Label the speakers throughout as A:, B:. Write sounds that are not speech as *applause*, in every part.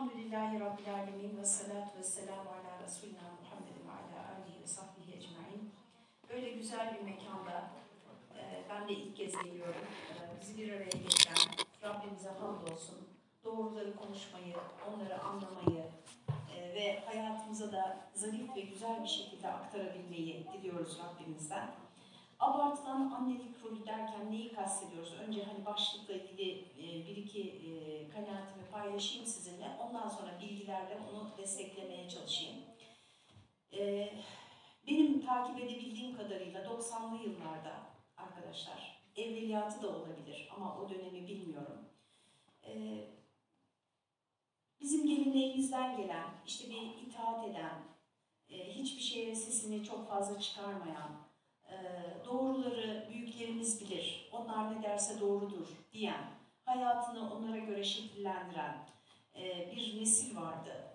A: Elhamdülillahi Rabbil Alemin ve salatu ve selamu ala Resulina Muhammedin ve ala alihi ve sahbihi ecmain. Böyle güzel bir mekanda e, ben de ilk kez geliyorum. E, bizi bir araya getiren Rabbimize hamdolsun. Doğruları konuşmayı, onları anlamayı e, ve hayatımıza da zarif ve güzel bir şekilde aktarabilmeyi diliyoruz Rabbimizden. Abartılan annelik rolü derken neyi kastediyoruz? Önce hani başlıkla ilgili e, bir iki e, kanaatimi paylaşayım sizinle. Ondan sonra bilgilerle onu desteklemeye çalışayım. E, benim takip edebildiğim kadarıyla 90'lı yıllarda arkadaşlar, evveliyatı da olabilir ama o dönemi bilmiyorum. Bizim geleneğimizden gelen, işte bir itaat eden, hiçbir şeye sesini çok fazla çıkarmayan, doğruları büyüklerimiz bilir, onlar ne derse doğrudur diyen, hayatını onlara göre şekillendiren e, bir nesil vardı.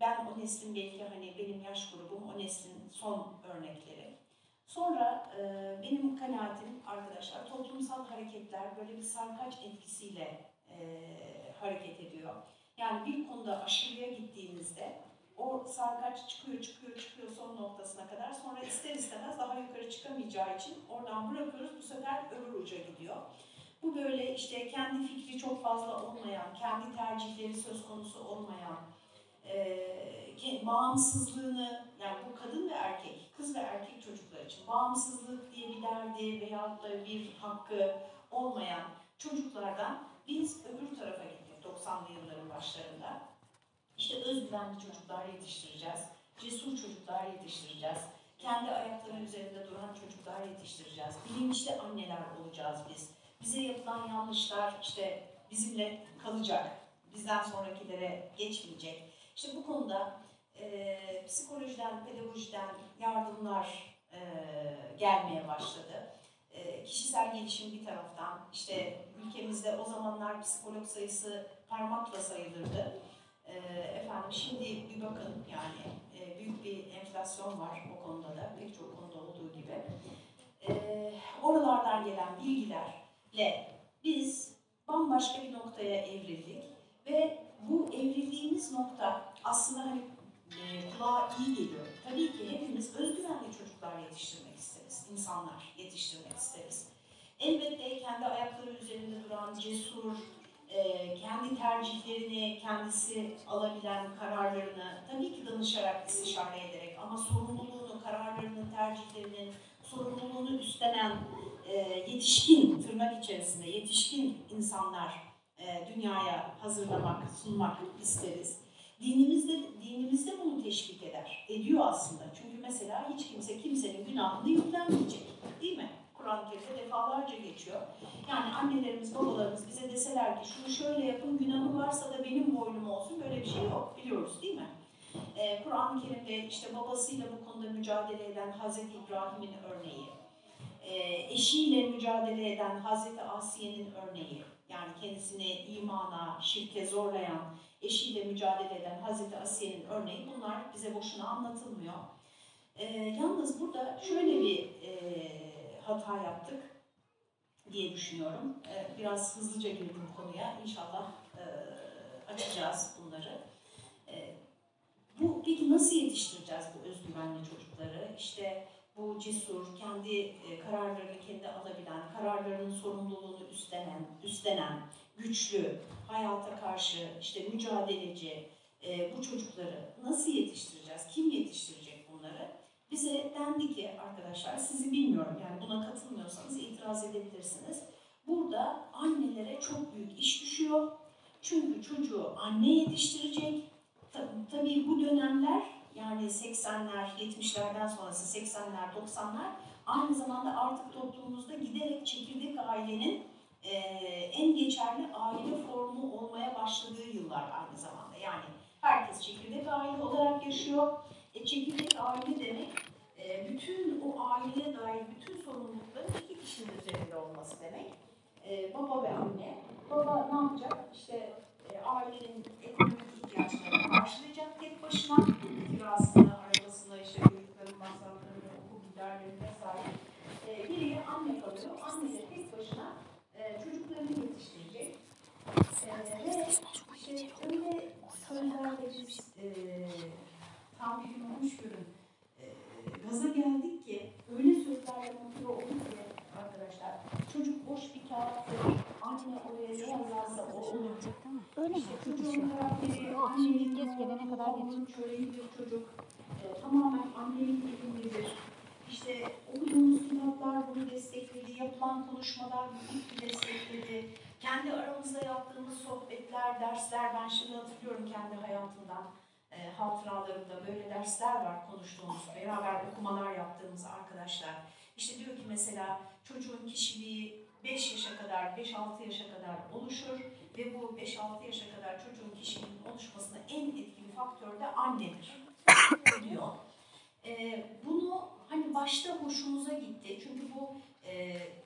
A: Ben o neslin belki hani benim yaş grubum o neslin son örnekleri. Sonra e, benim kanaatim arkadaşlar toplumsal hareketler böyle bir sarkaç etkisiyle hareket ediyor. Yani bir konuda aşırıya gittiğinizde o sarkaç çıkıyor, çıkıyor, çıkıyor son noktasına kadar. Sonra ister istemez daha yukarı çıkamayacağı için oradan bırakıyoruz. Bu sefer öbür uca gidiyor. Bu böyle işte kendi fikri çok fazla olmayan, kendi tercihleri söz konusu olmayan, e, bağımsızlığını, yani bu kadın ve erkek, kız ve erkek çocuklar için bağımsızlık diye bir derdi veyahut da bir hakkı olmayan çocuklardan biz öbür tarafa gittik 90'lı yılların başlarında. İşte özgüvenli çocuklar yetiştireceğiz, cesur çocuklar yetiştireceğiz, kendi ayaklarının üzerinde duran çocuklar yetiştireceğiz, bilinçli anneler olacağız biz. Bize yapılan yanlışlar işte bizimle kalacak, bizden sonrakilere geçmeyecek. İşte bu konuda e, psikolojiden, pedagojiden yardımlar e, gelmeye başladı. E, kişisel gelişim bir taraftan, işte ülkemizde o zamanlar psikolog sayısı parmakla sayılırdı. E, efendim şimdi bir bakın yani e, büyük bir enflasyon var o konuda da, pek çok konuda olduğu gibi. E, oralardan gelen bilgilerle biz bambaşka bir noktaya evrildik ve bu evrildiğimiz nokta aslında hani e, kulağa iyi geliyor. Tabii ki hepimiz özgüvenli çocuklar yetiştirmek isteriz, insanlar yetiştirmek isteriz. Elbette kendi ayakları üzerinde duran, cesur, kendi tercihlerini kendisi alabilen kararlarını tabii ki danışarak, istişare ederek ama sorumluluğunu, kararlarının, tercihlerinin sorumluluğunu üstlenen e, yetişkin, tırnak içerisinde yetişkin insanlar e, dünyaya hazırlamak, sunmak isteriz. Dinimizde, dinimizde bunu teşvik eder, ediyor aslında. Çünkü mesela hiç kimse kimsenin günahını yüklenmeyecek, değil mi? Kur'an-ı Kerim'de defalarca geçiyor. Yani annelerimiz, babalarımız bize deseler ki şunu şöyle yapın, günahı varsa da benim boynum olsun, böyle bir şey yok. Biliyoruz değil mi? Ee, Kur'an-ı Kerim'de işte babasıyla bu konuda mücadele eden Hazreti İbrahim'in örneği, e, eşiyle mücadele eden Hazreti Asiye'nin örneği, yani kendisini imana, şirke zorlayan, eşiyle mücadele eden Hazreti Asiye'nin örneği bunlar bize boşuna anlatılmıyor. E, yalnız burada şöyle bir hata yaptık diye düşünüyorum. E, biraz hızlıca girdim konuya. İnşallah e, açacağız bunları. E, bu peki nasıl yetiştireceğiz bu özgüvenli çocukları? İşte bu cesur, kendi e, kararlarını kendi alabilen, kararlarının sorumluluğunu üstlenen, üstlenen, güçlü, hayata karşı işte mücadeleci e, bu çocukları nasıl yetiştireceğiz? Kim yetiştirecek bunları? Bize dendi ki arkadaşlar, sizi bilmiyorum yani buna katılmıyorsanız itiraz edebilirsiniz. Burada annelere çok büyük iş düşüyor. Çünkü çocuğu anne yetiştirecek. Tabii bu dönemler yani 80'ler, 70'lerden sonrası 80'ler, 90'lar aynı zamanda artık toplumumuzda giderek çekirdek ailenin e, en geçerli aile formu olmaya başladığı yıllar aynı zamanda. Yani herkes çekirdek aile olarak yaşıyor. E, çekirdek aile demek e, bütün o aileye dair bütün sorumlulukların iki kişinin üzerinde olması demek. E, baba ve anne. Baba ne yapacak? İşte e, ailenin ekonomik ihtiyaçlarını karşılayacak tek başına. Kirasını, arabasını, işte çocukların masraflarını, okul giderlerini vesaire. E, geriye anne kalıyor. Anne de tek başına e, çocuklarını yetiştirecek. E, ve işte öyle tahammülüm olmuş görün. E, gaza geldik ki öyle sözlerle mutlu olduk ki arkadaşlar. Çocuk boş bir kağıttır. Anne oraya ne yazarsa
B: o olur. Öyle mi?
A: İşte çocuğun karakteri, annenin
B: kez gelene kadar
A: onun çöreğidir çocuk. E, tamamen annenin elindedir. İşte okuduğumuz kitaplar bunu destekledi, yapılan konuşmalar bunu destekledi. Kendi aramızda yaptığımız sohbetler, dersler, ben şimdi hatırlıyorum kendi hayatımdan e, hatıralarımda böyle dersler var konuştuğumuz, beraber okumalar yaptığımız arkadaşlar. İşte diyor ki mesela çocuğun kişiliği 5 yaşa kadar, 5-6 yaşa kadar oluşur ve bu 5-6 yaşa kadar çocuğun kişiliğinin oluşmasında en etkili faktör de annedir *coughs* diyor. Ee, bunu hani başta hoşumuza gitti çünkü bu e,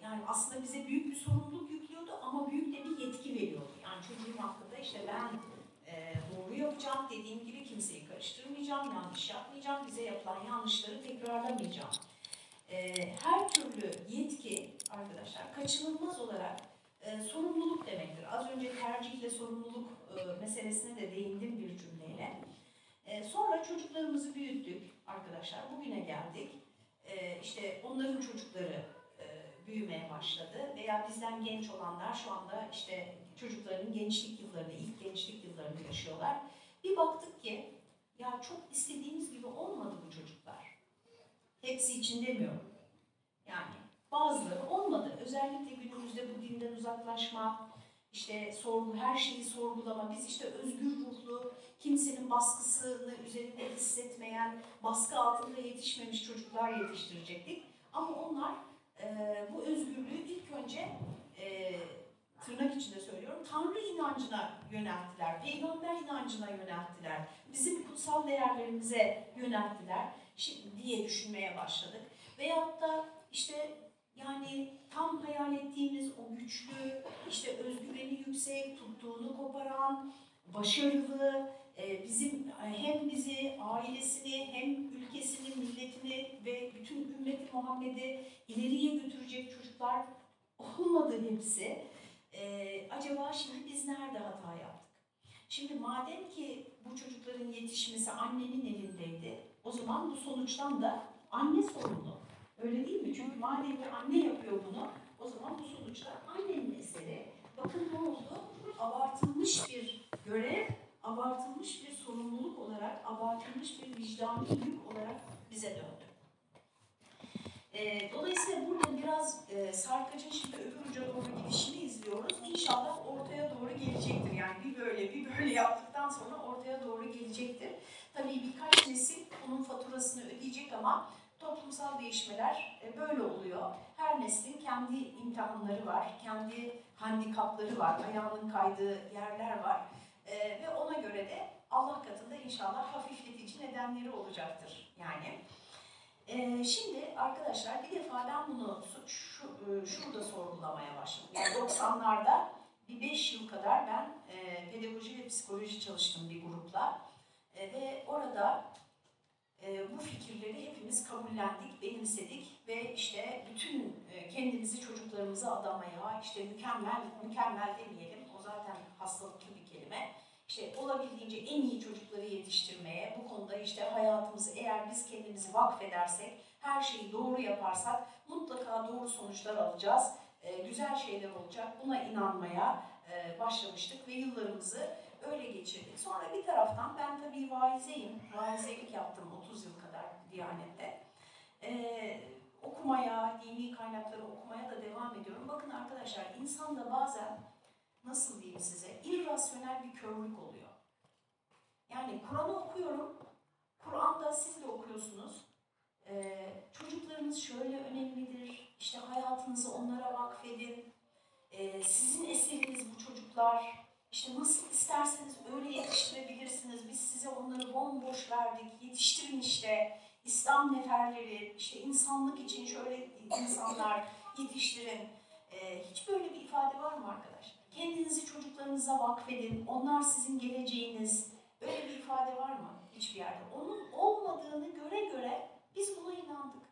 A: yani aslında bize büyük bir sorumluluk yüklüyordu ama büyük de bir yetki veriyordu. Yani çocuğun hakkında işte ben e, doğru yapacağım dediğim gibi kimseyi karıştırmayacağım, yanlış yapmayacağım, bize yapılan yanlışları tekrarlamayacağım. E, her türlü yetki arkadaşlar kaçınılmaz olarak e, sorumluluk demektir. Az önce tercihle sorumluluk e, meselesine de değindim bir cümleyle. E, sonra çocuklarımızı büyüttük arkadaşlar. Bugüne geldik. E, işte onların çocukları e, büyümeye başladı veya bizden genç olanlar şu anda işte çocuklarının gençlik yıllarını, ilk gençlik yıllarını yaşıyorlar. Bir baktık ki ya çok istediğimiz gibi olmadı bu çocuklar. Hepsi için demiyorum. Yani bazıları olmadı. Özellikle günümüzde bu dinden uzaklaşma, işte sorgu, her şeyi sorgulama. Biz işte özgür ruhlu, kimsenin baskısını üzerinde hissetmeyen, baskı altında yetişmemiş çocuklar yetiştirecektik. Ama onlar e, bu özgürlüğü ilk önce e, tırnak içinde söylüyorum, Tanrı inancına yönelttiler, peygamber inancına yönelttiler, bizim kutsal değerlerimize yönelttiler diye düşünmeye başladık. Veyahut da işte yani tam hayal ettiğimiz o güçlü, işte özgüveni yüksek, tuttuğunu koparan, başarılı, e, bizim hem bizi, ailesini, hem ülkesini, milletini ve bütün ümmeti Muhammed'i ileriye götürecek çocuklar olmadı hepsi. E, acaba şimdi biz nerede hata yaptık? Şimdi madem ki bu çocukların yetişmesi annenin elindeydi, o zaman bu sonuçtan da anne sorumlu. Öyle değil mi? Çünkü madem ki anne yapıyor bunu, o zaman bu sonuçlar annenin eseri. Bakın ne oldu? Abartılmış bir görev, abartılmış bir sorumluluk olarak, abartılmış bir vicdani yük olarak bize döndü. E, dolayısıyla burada biraz e, sarkacın şimdi öbür uca doğru gidişini izliyoruz. İnşallah ortaya doğru gelecektir. Yani bir böyle bir böyle yaptıktan sonra ortaya doğru gelecektir. Tabii birkaç nesil bunun faturasını ödeyecek ama toplumsal değişmeler e, böyle oluyor. Her neslin kendi imtihanları var, kendi handikapları var, ayağının kaydığı yerler var. E, ve ona göre de Allah katında inşallah hafifletici nedenleri olacaktır. Yani e, şimdi arkadaşlar bir defa ben bunu şu, şurada sorgulamaya başladım. Yani 90'larda bir 5 yıl kadar ben pedagoji ve psikoloji çalıştım bir grupla. ve orada e, bu fikirleri hepimiz kabullendik, benimsedik ve işte bütün e, kendimizi çocuklarımıza adamaya, işte mükemmel, mükemmel demeyelim, o zaten hastalıklı işte olabildiğince en iyi çocukları yetiştirmeye, bu konuda işte hayatımızı eğer biz kendimizi vakfedersek, her şeyi doğru yaparsak mutlaka doğru sonuçlar alacağız, e, güzel şeyler olacak, buna inanmaya e, başlamıştık ve yıllarımızı öyle geçirdik. Sonra bir taraftan ben tabii vaizeyim, vaizelik yaptım 30 yıl kadar Diyanet'te. Ee, okumaya, dini kaynakları okumaya da devam ediyorum. Bakın arkadaşlar insanda bazen nasıl diyeyim size irrasyonel bir körlük oluyor. Yani Kur'an'ı okuyorum, Kur'an'da siz de okuyorsunuz. Ee, çocuklarınız şöyle önemlidir, işte hayatınızı onlara vakfedin. Ee, sizin eseriniz bu çocuklar, işte nasıl isterseniz öyle yetiştirebilirsiniz. Biz size onları bomboş verdik. Yetiştirin işte. İslam neferleri, işte insanlık için şöyle insanlar yetiştirin. Ee, hiç böyle bir ifade var mı arkadaş? Kendinizi çocuklarınıza vakfedin. Onlar sizin geleceğiniz. Öyle bir ifade var mı hiçbir yerde? Onun olmadığını göre göre biz buna inandık.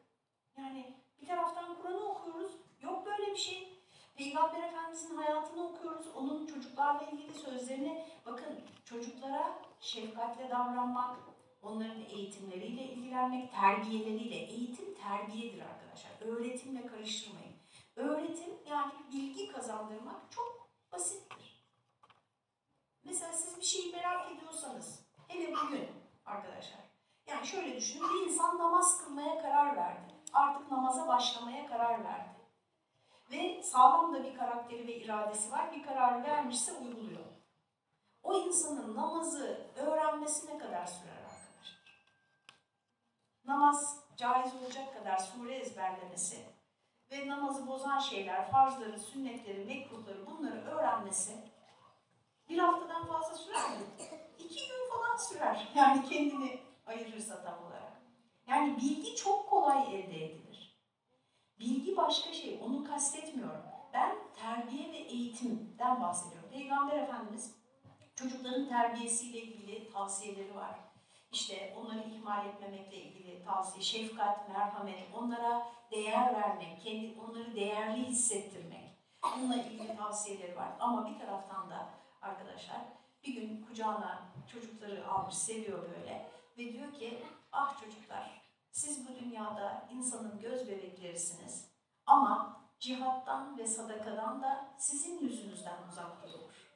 A: Yani bir taraftan Kur'an'ı okuyoruz. Yok böyle bir şey. Peygamber Efendimizin hayatını okuyoruz. Onun çocuklarla ilgili sözlerini bakın çocuklara şefkatle davranmak, onların eğitimleriyle ilgilenmek, terbiyeleriyle. Eğitim terbiyedir arkadaşlar. Öğretimle karıştırmayın. Öğretim yani bilgi kazandırmak çok basittir. Mesela siz bir şeyi merak ediyorsanız, hele bugün arkadaşlar, yani şöyle düşünün, bir insan namaz kılmaya karar verdi. Artık namaza başlamaya karar verdi. Ve sağlam da bir karakteri ve iradesi var, bir karar vermişse uyguluyor. O insanın namazı öğrenmesi ne kadar sürer arkadaşlar? Namaz caiz olacak kadar sure ezberlemesi ve namazı bozan şeyler, farzları, sünnetleri, mekruhları bunları öğrenmesi bir haftadan fazla sürer mi? İki gün falan sürer. *laughs* Yani kendini ayırırsa tam olarak. Yani bilgi çok kolay elde edilir. Bilgi başka şey, onu kastetmiyorum. Ben terbiye ve eğitimden bahsediyorum. Peygamber Efendimiz çocukların terbiyesiyle ilgili tavsiyeleri var. İşte onları ihmal etmemekle ilgili tavsiye, şefkat, merhamet, onlara değer vermek, kendi onları değerli hissettirmek. Bununla ilgili tavsiyeleri var. Ama bir taraftan da arkadaşlar bir gün kucağına çocukları almış, seviyor böyle ve diyor ki ah çocuklar siz bu dünyada insanın göz bebeklerisiniz ama cihattan ve sadakadan da sizin yüzünüzden uzak durur.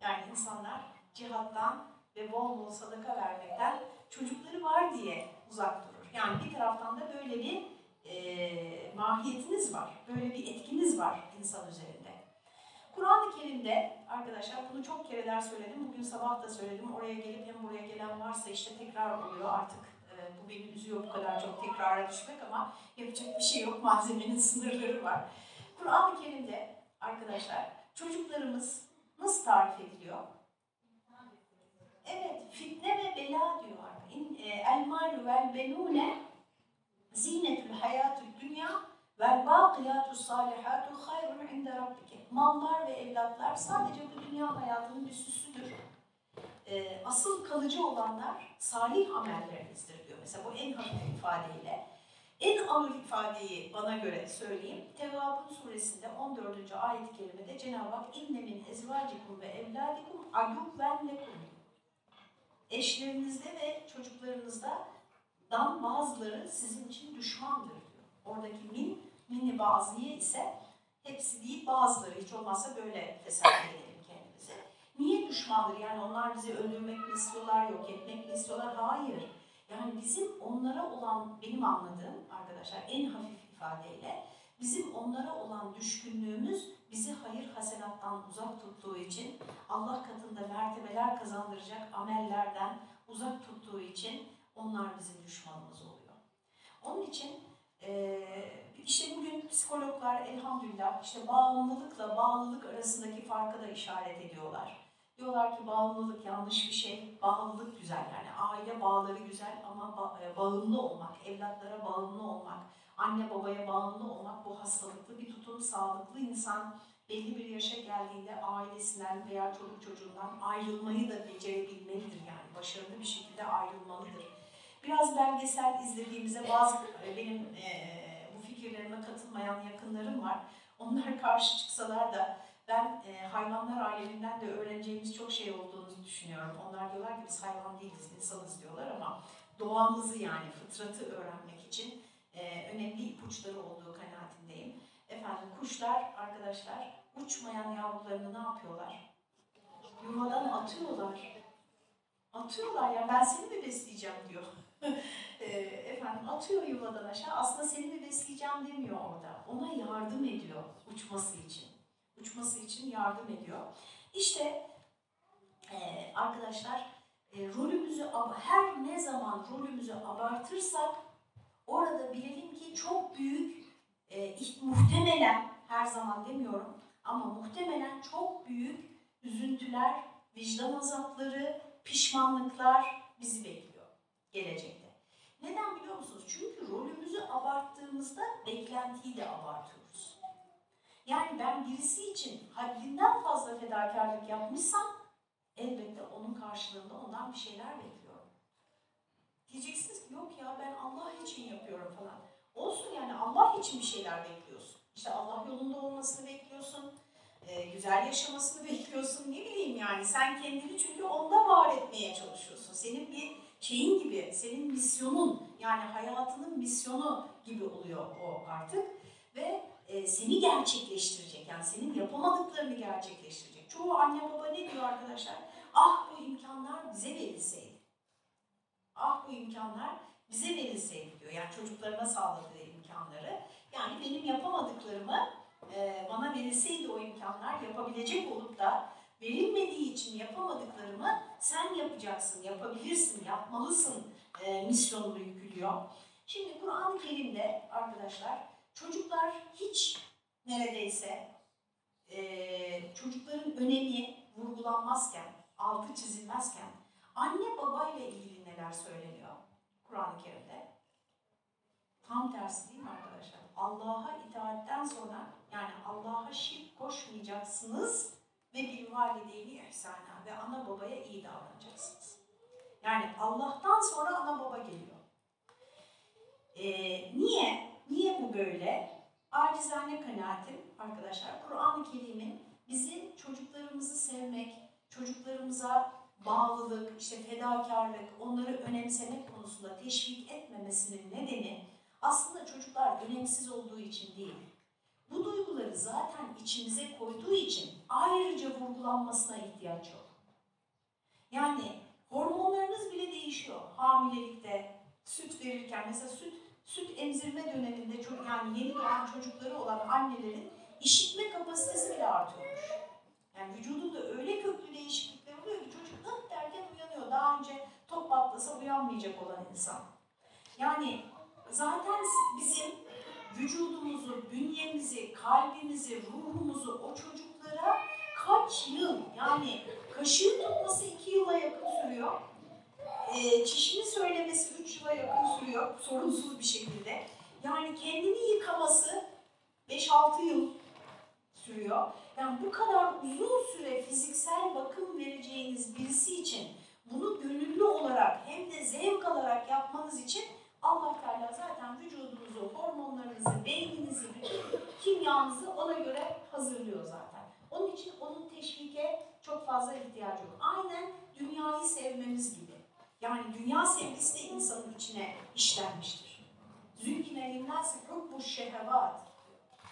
A: Yani insanlar cihattan ve bol bol sadaka vermekten çocukları var diye uzak durur. Yani bir taraftan da böyle bir e, mahiyetiniz var, böyle bir etkiniz var insan üzerinde. Kur'an-ı Kerim'de arkadaşlar bunu çok kere der söyledim, bugün sabah da söyledim. Oraya gelip hem buraya gelen varsa işte tekrar oluyor artık. E, bu beni üzüyor bu kadar çok tekrara düşmek ama yapacak bir şey yok, *laughs* malzemenin sınırları var. Kur'an-ı Kerim'de arkadaşlar çocuklarımız nasıl tarif ediliyor? Evet, fitne ve bela diyor. E, el malu vel benune zinetül hayatü dünya vel baqiyatü salihatu hayrun inde rabbike. Mallar ve evlatlar sadece bu dünya hayatının bir süsüdür. E, asıl kalıcı olanlar salih amellerinizdir diyor. Mesela bu en hafif ifadeyle. En ağır ifadeyi bana göre söyleyeyim. Tevabun suresinde 14. ayet-i kerimede Cenab-ı Hak inne min ezvacikum ve evladikum aduvven lekum. Eşlerinizde ve çocuklarınızda dan bazıları sizin için düşmandır diyor. Oradaki min, mini bazıya ise hepsi değil bazıları hiç olmazsa böyle teselli edelim kendimize. Niye düşmandır? Yani onlar bizi öldürmek mi istiyorlar, yok etmek mi istiyorlar? Hayır. Yani bizim onlara olan, benim anladığım arkadaşlar en hafif ifadeyle, bizim onlara olan düşkünlüğümüz bizi hayır hasenattan uzak tuttuğu için, Allah katında mertebeler kazandıracak amellerden uzak tuttuğu için onlar bizim düşmanımız oluyor. Onun için işte bugün psikologlar elhamdülillah işte bağımlılıkla bağlılık arasındaki farkı da işaret ediyorlar. Diyorlar ki bağımlılık yanlış bir şey, bağlılık güzel. Yani aile bağları güzel ama bağımlı olmak, evlatlara bağımlı olmak, anne babaya bağımlı olmak bu hastalıklı bir tutum, sağlıklı insan belli bir yaşa geldiğinde ailesinden veya çocuk çocuğundan ayrılmayı da becerebilmelidir yani başarılı bir şekilde ayrılmalıdır. Biraz belgesel izlediğimizde bazı benim e, bu fikirlerime katılmayan yakınlarım var. Onlar *laughs* karşı çıksalar da ben e, hayvanlar aleminden de öğreneceğimiz çok şey olduğunu düşünüyorum. Onlar diyorlar ki biz hayvan değiliz, insanız diyorlar ama doğamızı yani fıtratı öğrenmek için e, önemli ipuçları olduğu kanaatindeyim. Efendim kuşlar arkadaşlar uçmayan yavrularını ne yapıyorlar? Yuvadan atıyorlar. Atıyorlar ya yani ben seni mi besleyeceğim diyor. *laughs* Efendim atıyor yuvadan aşağı. Aslında seni mi besleyeceğim demiyor orada. Ona yardım ediyor uçması için. Uçması için yardım ediyor. İşte e, arkadaşlar e, rolümüzü her ne zaman rolümüzü abartırsak orada bilelim ki çok büyük e, muhtemelen her zaman demiyorum ama muhtemelen çok büyük üzüntüler, vicdan azapları, pişmanlıklar bizi bekliyor gelecekte. Neden biliyor musunuz? Çünkü rolümüzü abarttığımızda beklentiyi de abartıyoruz. Yani ben birisi için haddinden fazla fedakarlık yapmışsam elbette onun karşılığında ondan bir şeyler bekliyorum. Diyeceksiniz ki yok ya ben Allah için yapıyorum falan. Olsun yani Allah için bir şeyler bekliyorsun. İşte Allah yolunda olmasını bekliyorsun, e, güzel yaşamasını *laughs* bekliyorsun, ne bileyim yani. Sen kendini çünkü onda var etmeye çalışıyorsun. Senin bir şeyin gibi, senin misyonun, yani hayatının misyonu gibi oluyor o artık. Ve e, seni gerçekleştirecek, yani senin yapamadıklarını gerçekleştirecek. Çoğu anne baba ne diyor arkadaşlar? Ah bu imkanlar bize verilseydi. Ah bu imkanlar bize verilseydi diyor. Yani çocuklarına sağladığı imkanları. Yani benim yapamadıklarımı e, bana verilseydi o imkanlar yapabilecek olup da verilmediği için yapamadıklarımı sen yapacaksın, yapabilirsin, yapmalısın e, misyonunu yüklüyor. Şimdi Kur'an-ı Kerim'de arkadaşlar çocuklar hiç neredeyse e, çocukların önemi vurgulanmazken, altı çizilmezken anne babayla ilgili neler söyleniyor Kur'an-ı Kerim'de? Tam tersi değil mi arkadaşlar? Allah'a itaatten sonra yani Allah'a şirk koşmayacaksınız ve bil valideyni ihsana ve ana babaya iyi davranacaksınız. Yani Allah'tan sonra ana baba geliyor. Ee, niye? Niye bu böyle? Acizane kanaatim arkadaşlar Kur'an-ı Kerim'in bizi çocuklarımızı sevmek, çocuklarımıza bağlılık, işte fedakarlık, onları önemsemek konusunda teşvik etmemesinin nedeni aslında çocuklar önemsiz olduğu için değil. Bu duyguları zaten içimize koyduğu için ayrıca vurgulanmasına ihtiyaç yok. Yani hormonlarınız bile değişiyor. Hamilelikte, süt verirken mesela süt süt emzirme döneminde çok yani yeni doğan çocukları olan annelerin işitme kapasitesi bile artıyormuş. Yani vücudunda öyle köklü değişiklikler uyanıyor. Daha önce top patlasa uyanmayacak olan insan. Yani zaten bizim vücudumuzu, bünyemizi, kalbimizi, ruhumuzu o çocuklara kaç yıl yani kaşığı tutması iki yıla yakın sürüyor. E, çişini söylemesi üç yıla yakın sürüyor sorunsuz bir şekilde. Yani kendini yıkaması 5-6 yıl sürüyor. Yani bu kadar uzun süre fiziksel bakım vereceğiniz birisi için bunu gönüllü olarak hem de zevk alarak yapmanız için Allah Teala zaten vücudunuzu, hormonlarınızı, beyninizi, kimyanızı ona göre hazırlıyor zaten. Onun için onun teşvike çok fazla ihtiyacı yok. Aynen dünyayı sevmemiz gibi. Yani dünya sevgisi de insanın içine işlenmiştir. Zülkine linnâsi hubbu şehevat.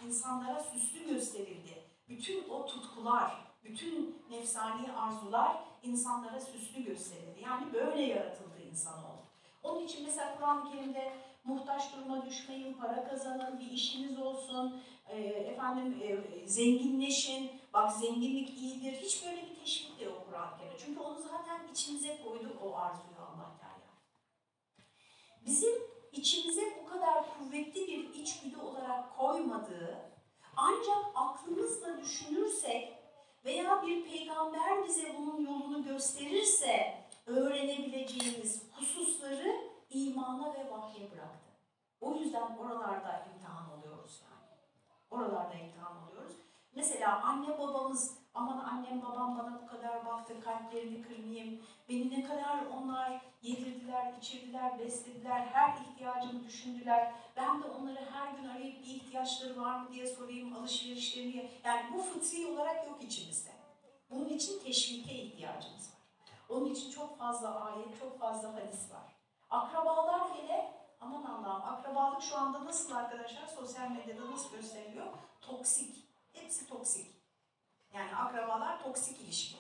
A: İnsanlara süslü gösterildi. Bütün o tutkular, bütün nefsani arzular insanlara süslü gösterildi. Yani böyle yaratıldı insanoğlu. Onun için mesela Kur'an-ı Kerim'de muhtaç duruma düşmeyin, para kazanın, bir işiniz olsun, e, efendim e, zenginleşin, bak zenginlik iyidir. Hiç böyle bir teşvik de yok Kur'an-ı Kerim'de. Çünkü onu zaten içimize koydu o arzuyu Allah Teala. Bizim içimize bu kadar kuvvetli bir içgüdü olarak koymadığı, ancak aklımızla düşünürsek veya bir peygamber bize bunun yolunu gösterirse öğrenebileceğimiz hususları imana ve vahye bıraktı. O yüzden oralarda imtihan oluyoruz yani. Oralarda imtihan oluyoruz. Mesela anne babamız, aman annem babam bana bu kadar baktı, kalplerini kırmayayım, beni ne kadar onlar yedirdiler, içirdiler, beslediler, her ihtiyacımı düşündüler. Ben de onları her gün arayıp bir ihtiyaçları var mı diye sorayım, alışverişlerini, yani bu fıtri olarak yok içimizde. Bunun için teşvike ihtiyacımız var. Onun için çok fazla ayet, çok fazla hadis var. Akrabalar hele, aman Allah'ım akrabalık şu anda nasıl arkadaşlar sosyal medyada nasıl gösteriliyor? Toksik. Hepsi toksik. Yani akrabalar toksik ilişki.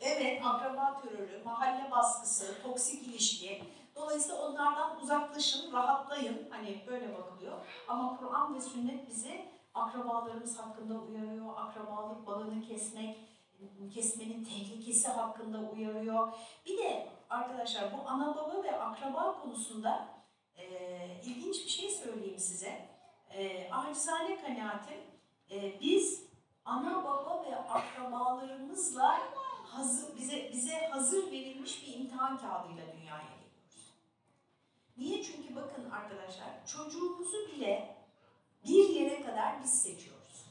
A: Evet, akraba terörü, mahalle baskısı, toksik ilişki. Dolayısıyla onlardan uzaklaşın, rahatlayın. Hani böyle bakılıyor. Ama Kur'an ve sünnet bizi akrabalarımız hakkında uyarıyor. Akrabalık bağını kesmek, kesmenin tehlikesi hakkında uyarıyor. Bir de arkadaşlar bu ana baba ve akraba konusunda e, ilginç bir şey söyleyeyim size. E, acizane kanaatim e, biz ana baba ve akrabalarımızla hazır, bize bize hazır verilmiş bir imtihan kağıdıyla dünyaya geliyoruz. Niye? Çünkü bakın arkadaşlar çocuğumuzu bile bir yere kadar biz seçiyoruz.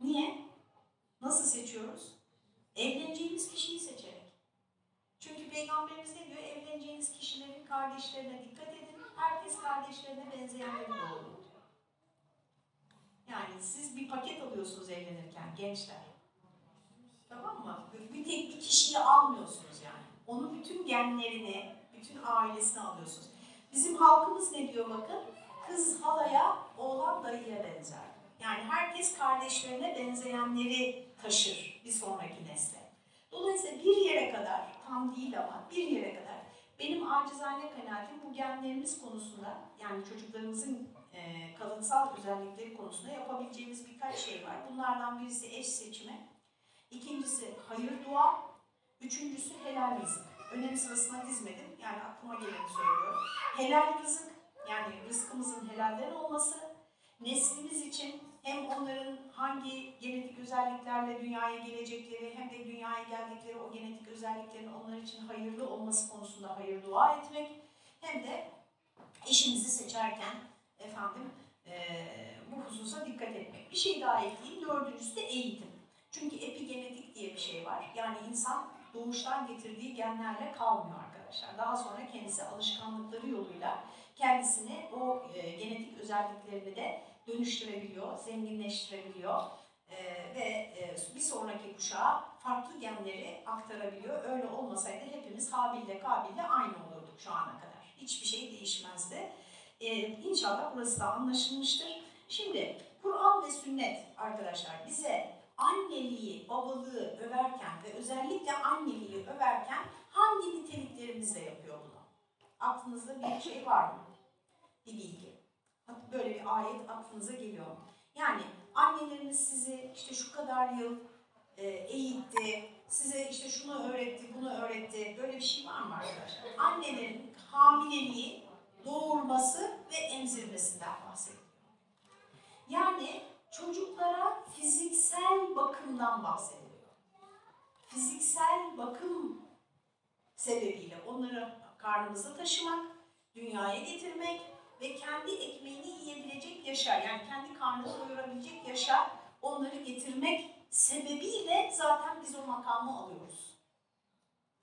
A: Niye? Nasıl seçiyoruz? Evleneceğimiz kişiyi seçerek. Çünkü Peygamberimiz ne diyor? Evleneceğiniz kişilerin kardeşlerine dikkat edin. Herkes kardeşlerine benzeyenleri doğurun diyor. Yani siz bir paket alıyorsunuz evlenirken gençler. Tamam mı? Bir tek bir kişiyi almıyorsunuz yani. Onun bütün genlerini, bütün ailesini alıyorsunuz. Bizim halkımız ne diyor bakın? Kız halaya, oğlan dayıya benzer. Yani herkes kardeşlerine benzeyenleri taşır bir sonraki nesle. Dolayısıyla bir yere kadar, tam değil ama bir yere kadar benim acizane kanaatim bu genlerimiz konusunda yani çocuklarımızın e, kalıtsal özellikleri konusunda yapabileceğimiz birkaç şey var. Bunlardan birisi eş seçimi, ikincisi hayır dua, üçüncüsü helal rızık. Önem sırasına dizmedim yani aklıma geleni söylüyorum. Helal rızık yani rızkımızın helalden olması, neslimiz için hem onların hangi genetik özelliklerle dünyaya gelecekleri hem de dünyaya geldikleri o genetik özelliklerin onlar için hayırlı olması konusunda hayır dua etmek hem de eşimizi seçerken efendim e, bu hususa dikkat etmek. Bir şey daha ekleyeyim. Dördüncüsü de eğitim. Çünkü epigenetik diye bir şey var. Yani insan doğuştan getirdiği genlerle kalmıyor arkadaşlar. Daha sonra kendisi alışkanlıkları yoluyla kendisini o e, genetik özelliklerini de dönüştürebiliyor, zenginleştirebiliyor e, ve e, bir sonraki kuşağa farklı genleri aktarabiliyor. Öyle olmasaydı hepimiz Habil'le Kabil'le aynı olurduk şu ana kadar. Hiçbir şey değişmezdi. E, inşallah burası da anlaşılmıştır. Şimdi Kur'an ve sünnet arkadaşlar bize anneliği, babalığı överken ve özellikle anneliği överken hangi niteliklerimizle yapıyor bunu? Aklınızda bir şey var mı? Bir bilgi. Böyle bir ayet aklınıza geliyor? Yani anneleriniz sizi işte şu kadar yıl e, eğitti, size işte şunu öğretti, bunu öğretti. Böyle bir şey var mı arkadaşlar? Annelerin hamileliği, doğurması ve emzirmesinden bahsediyor. Yani çocuklara fiziksel bakımdan bahsediyor. Fiziksel bakım sebebiyle onları karnımızda taşımak, dünyaya getirmek ve kendi ekmeğini yiyebilecek yaşa, yani kendi karnını doyurabilecek yaşa onları getirmek sebebiyle zaten biz o makamı alıyoruz.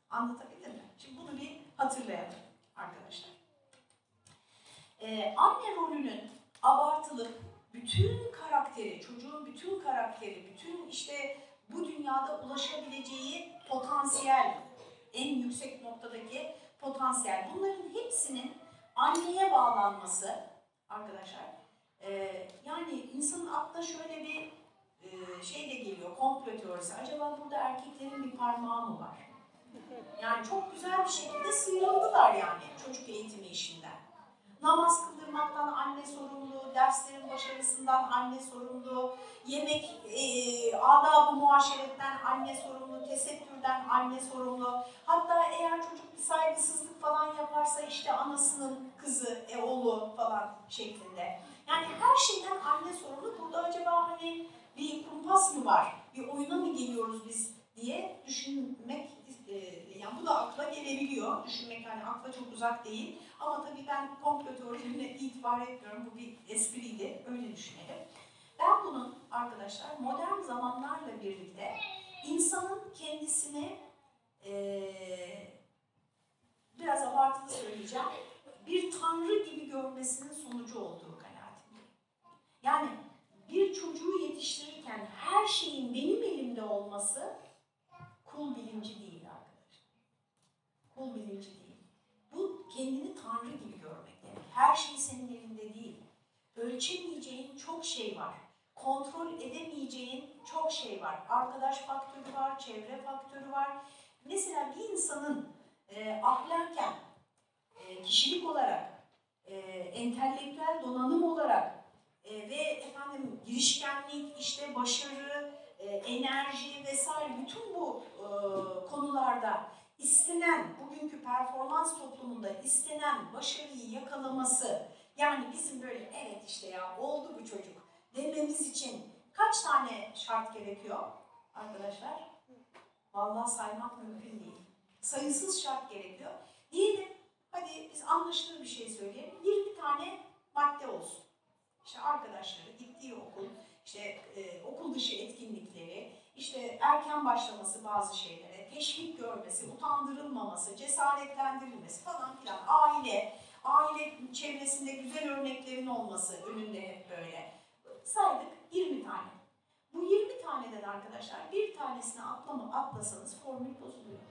A: Anlatabildim mi? Şimdi bunu bir hatırlayalım arkadaşlar. Ee, anne rolünün abartılıp bütün karakteri, çocuğun bütün karakteri, bütün işte bu dünyada ulaşabileceği potansiyel, en yüksek noktadaki potansiyel. Bunların hepsinin anneye bağlanması arkadaşlar. E, yani insanın aklına şöyle bir e, şey de geliyor, komplo teorisi. Acaba burada erkeklerin bir parmağı mı var? Yani çok güzel bir şekilde sıyrıldılar yani çocuk eğitimi işinden. Namaz kıldırmaktan anne sorumlu, derslerin başarısından anne sorumlu, yemek e, adab-ı muaşeretten anne sorumlu, tesettürden anne sorumlu. Hatta eğer çocuk bir saygısızlık falan yaparsa işte anasının kızı, e, oğlu falan şeklinde. Yani her şeyden anne sorumlu. Burada acaba hani bir kumpas mı var, bir oyuna mı geliyoruz biz diye düşünmek, e, yani bu da akla gelebiliyor. Düşünmek hani akla çok uzak değil. Ama tabii ben komplo teorilerine itibar etmiyorum. Bu bir espriydi. Öyle düşünelim. Ben bunun arkadaşlar modern zamanlarla birlikte insanın kendisini ee, biraz abartılı söyleyeceğim. Bir tanrı gibi görmesinin sonucu olduğu kanaatindeyim. Yani bir çocuğu yetiştirirken her şeyin benim elimde olması kul bilinci değil arkadaşlar. Kul bilinci değil. Bu kendini Tanrı gibi görmek demek. Her şey senin elinde değil. Ölçemeyeceğin çok şey var. Kontrol edemeyeceğin çok şey var. Arkadaş faktörü var, çevre faktörü var. Mesela bir insanın e, ahlaken, e, kişilik olarak, e, entelektüel donanım olarak e, ve efendim girişkenlik, işte başarı, e, enerji vesaire bütün bu e, konularda istenen, bugünkü performans toplumunda istenen başarıyı yakalaması, yani bizim böyle evet işte ya oldu bu çocuk dememiz için kaç tane şart gerekiyor arkadaşlar? Vallahi saymak mümkün değil. Sayısız şart gerekiyor. Diyelim, hadi biz anlaşılır bir şey söyleyelim. 20 tane madde olsun. İşte arkadaşları, gittiği okul, işte e, okul dışı etkinlikleri, işte erken başlaması bazı şeylere, teşvik görmesi, utandırılmaması, cesaretlendirilmesi falan filan, aile, aile çevresinde güzel örneklerin olması önünde hep böyle. Saydık 20 tane. Bu 20 taneden arkadaşlar bir tanesini atlama, atlasanız formül bozuluyor.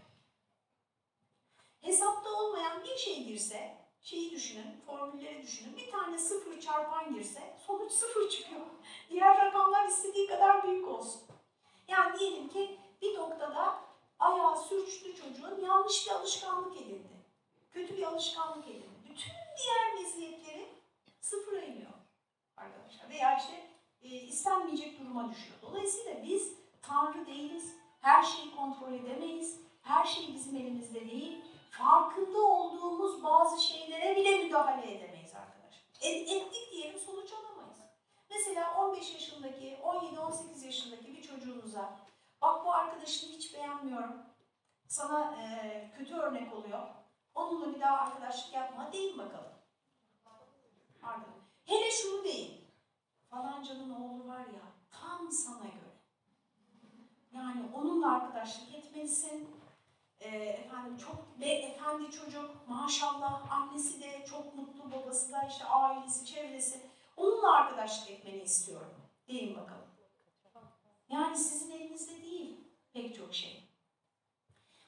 A: Hesapta olmayan bir şey girse, şeyi düşünün, formülleri düşünün, bir tane sıfır çarpan girse sonuç sıfır çıkıyor. *laughs* Diğer rakamlar istediği kadar büyük olsun. Yani diyelim ki bir noktada ayağı sürçtü çocuğun yanlış bir alışkanlık edindi. Kötü bir alışkanlık edindi. Bütün diğer meziyetleri sıfıra iniyor arkadaşlar. Veya işte e, istenmeyecek duruma düşüyor. Dolayısıyla biz Tanrı değiliz. Her şeyi kontrol edemeyiz. Her şey bizim elimizde değil. Farkında olduğumuz bazı şeylere bile müdahale edemeyiz arkadaşlar. Et, ettik diyelim sonuç alamayız. Mesela 15 yaşındaki, 17-18 yaşındaki bir çocuğunuza bak bu arkadaşını hiç beğenmiyorum. Sana e, kötü örnek oluyor. Onunla bir daha arkadaşlık yapma deyin bakalım. Pardon. Hele şunu deyin. Falancanın oğlu var ya tam sana göre. Yani onunla arkadaşlık etmelisin. E, efendim çok be efendi çocuk maşallah annesi de çok mutlu babası da işte ailesi çevresi onunla arkadaşlık etmeni istiyorum deyin bakalım. Yani sizin elinizde değil pek çok şey.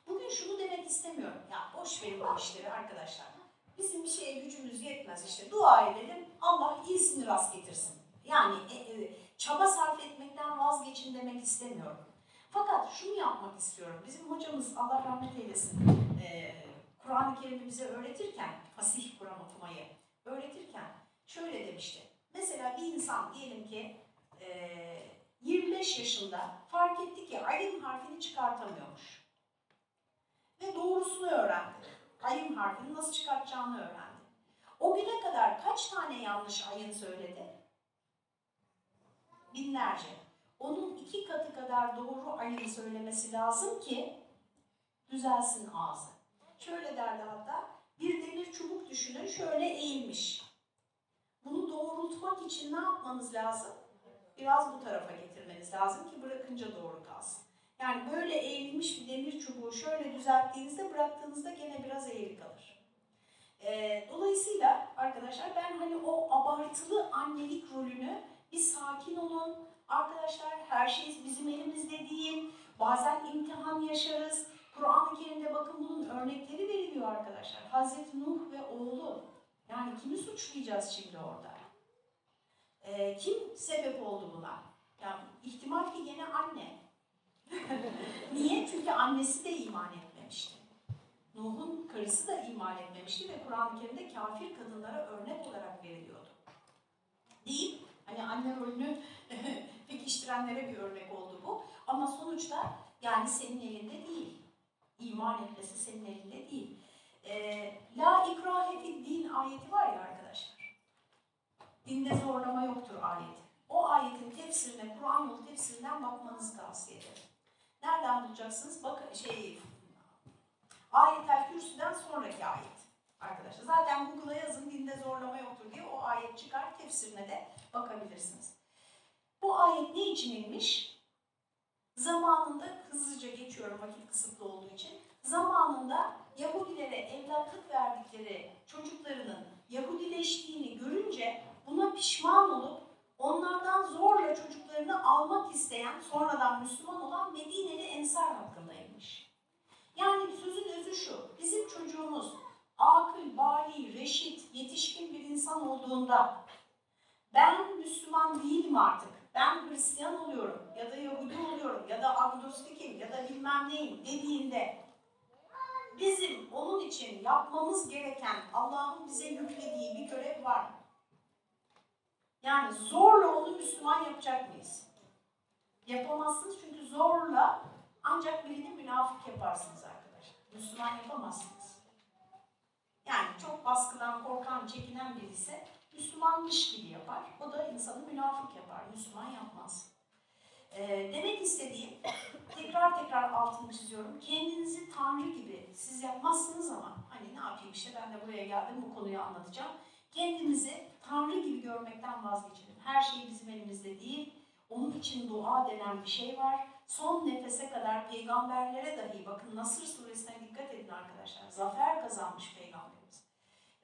A: Bugün şunu demek istemiyorum. Ya boş verin bu işleri arkadaşlar. Bizim bir şeye gücümüz yetmez işte. Dua edelim. Allah iyisini rast getirsin. Yani e, e, çaba sarf etmekten vazgeçin demek istemiyorum. Fakat şunu yapmak istiyorum. Bizim hocamız Allah rahmet eylesin. E, Kur'an-ı Kerim'i bize öğretirken, fasih Kur'an okumayı öğretirken şöyle demişti. Mesela bir insan diyelim ki e, 25 yaşında fark etti ki ayin harfini çıkartamıyormuş. Ve doğrusunu öğrendi. Ayin harfini nasıl çıkartacağını öğrendi. O güne kadar kaç tane yanlış ayın söyledi? Binlerce. Onun iki katı kadar doğru ayın söylemesi lazım ki düzelsin ağzı. Şöyle derdi hatta, bir demir çubuk düşünün şöyle eğilmiş. Bunu doğrultmak için ne yapmanız lazım? Biraz bu tarafa getirmeniz lazım ki bırakınca doğru kalsın. Yani böyle eğilmiş bir demir çubuğu şöyle düzelttiğinizde bıraktığınızda gene biraz eğri kalır. Ee, dolayısıyla arkadaşlar ben hani o abartılı annelik rolünü bir sakin olun. Arkadaşlar her şey bizim elimizde değil. Bazen imtihan yaşarız. Kur'an-ı Kerim'de bakın bunun örnekleri veriliyor arkadaşlar. Hazreti Nuh ve oğlu. Yani kimi suçlayacağız şimdi orada? Ee, kim sebep oldu buna? Yani ihtimal ki gene anne. *laughs* Niye? Çünkü annesi de iman etmemişti. Nuh'un karısı da iman etmemişti ve Kur'an-ı Kerim'de kafir kadınlara örnek olarak veriliyordu. Değil, hani anne rolünü *laughs* pekiştirenlere bir örnek oldu bu. Ama sonuçta yani senin elinde değil. İman etmesi senin elinde değil. Ee, La ikrahe din ayeti var ya arkadaşlar. Dinde zorlama yoktur ayeti. O ayetin tefsirine, Kur'an yolu tefsirinden bakmanızı tavsiye ederim. Nereden bulacaksınız? Bak şey Ayet-el Kürsü'den sonraki ayet. Arkadaşlar zaten Google'a yazın dinde zorlama yoktur diye o ayet çıkar tefsirine de bakabilirsiniz. Bu ayet ne için inmiş? Zamanında hızlıca geçiyorum vakit kısıtlı olduğu için. Zamanında Yahudilere evlatlık verdikleri çocuklarının Yahudileştiğini görünce buna pişman olup onlardan zorla çocuklarını almak isteyen, sonradan Müslüman olan Medineli Ensar hakkındaymış. Yani sözün özü şu, bizim çocuğumuz akıl, bali, reşit, yetişkin bir insan olduğunda ben Müslüman değilim artık, ben Hristiyan oluyorum ya da Yahudi oluyorum ya da agnostikim ya da bilmem neyim dediğinde bizim onun için yapmamız gereken Allah'ın bize yüklediği bir görev var? Yani zorla onu Müslüman yapacak mıyız? Yapamazsınız çünkü zorla ancak birini münafık yaparsınız arkadaşlar. Müslüman yapamazsınız. Yani çok baskıdan korkan, çekinen biri ise Müslümanmış gibi yapar. O da insanı münafık yapar, Müslüman yapmaz. Ee, demek istediğim, *coughs* tekrar tekrar altını çiziyorum. Kendinizi Tanrı gibi siz yapmazsınız ama hani ne yapayım işte ben de buraya geldim bu konuyu anlatacağım. Kendimizi Tanrı gibi görmekten vazgeçelim. Her şey bizim elimizde değil. Onun için dua denen bir şey var. Son nefese kadar peygamberlere dahi bakın Nasır suresine dikkat edin arkadaşlar. Zafer kazanmış peygamberimiz.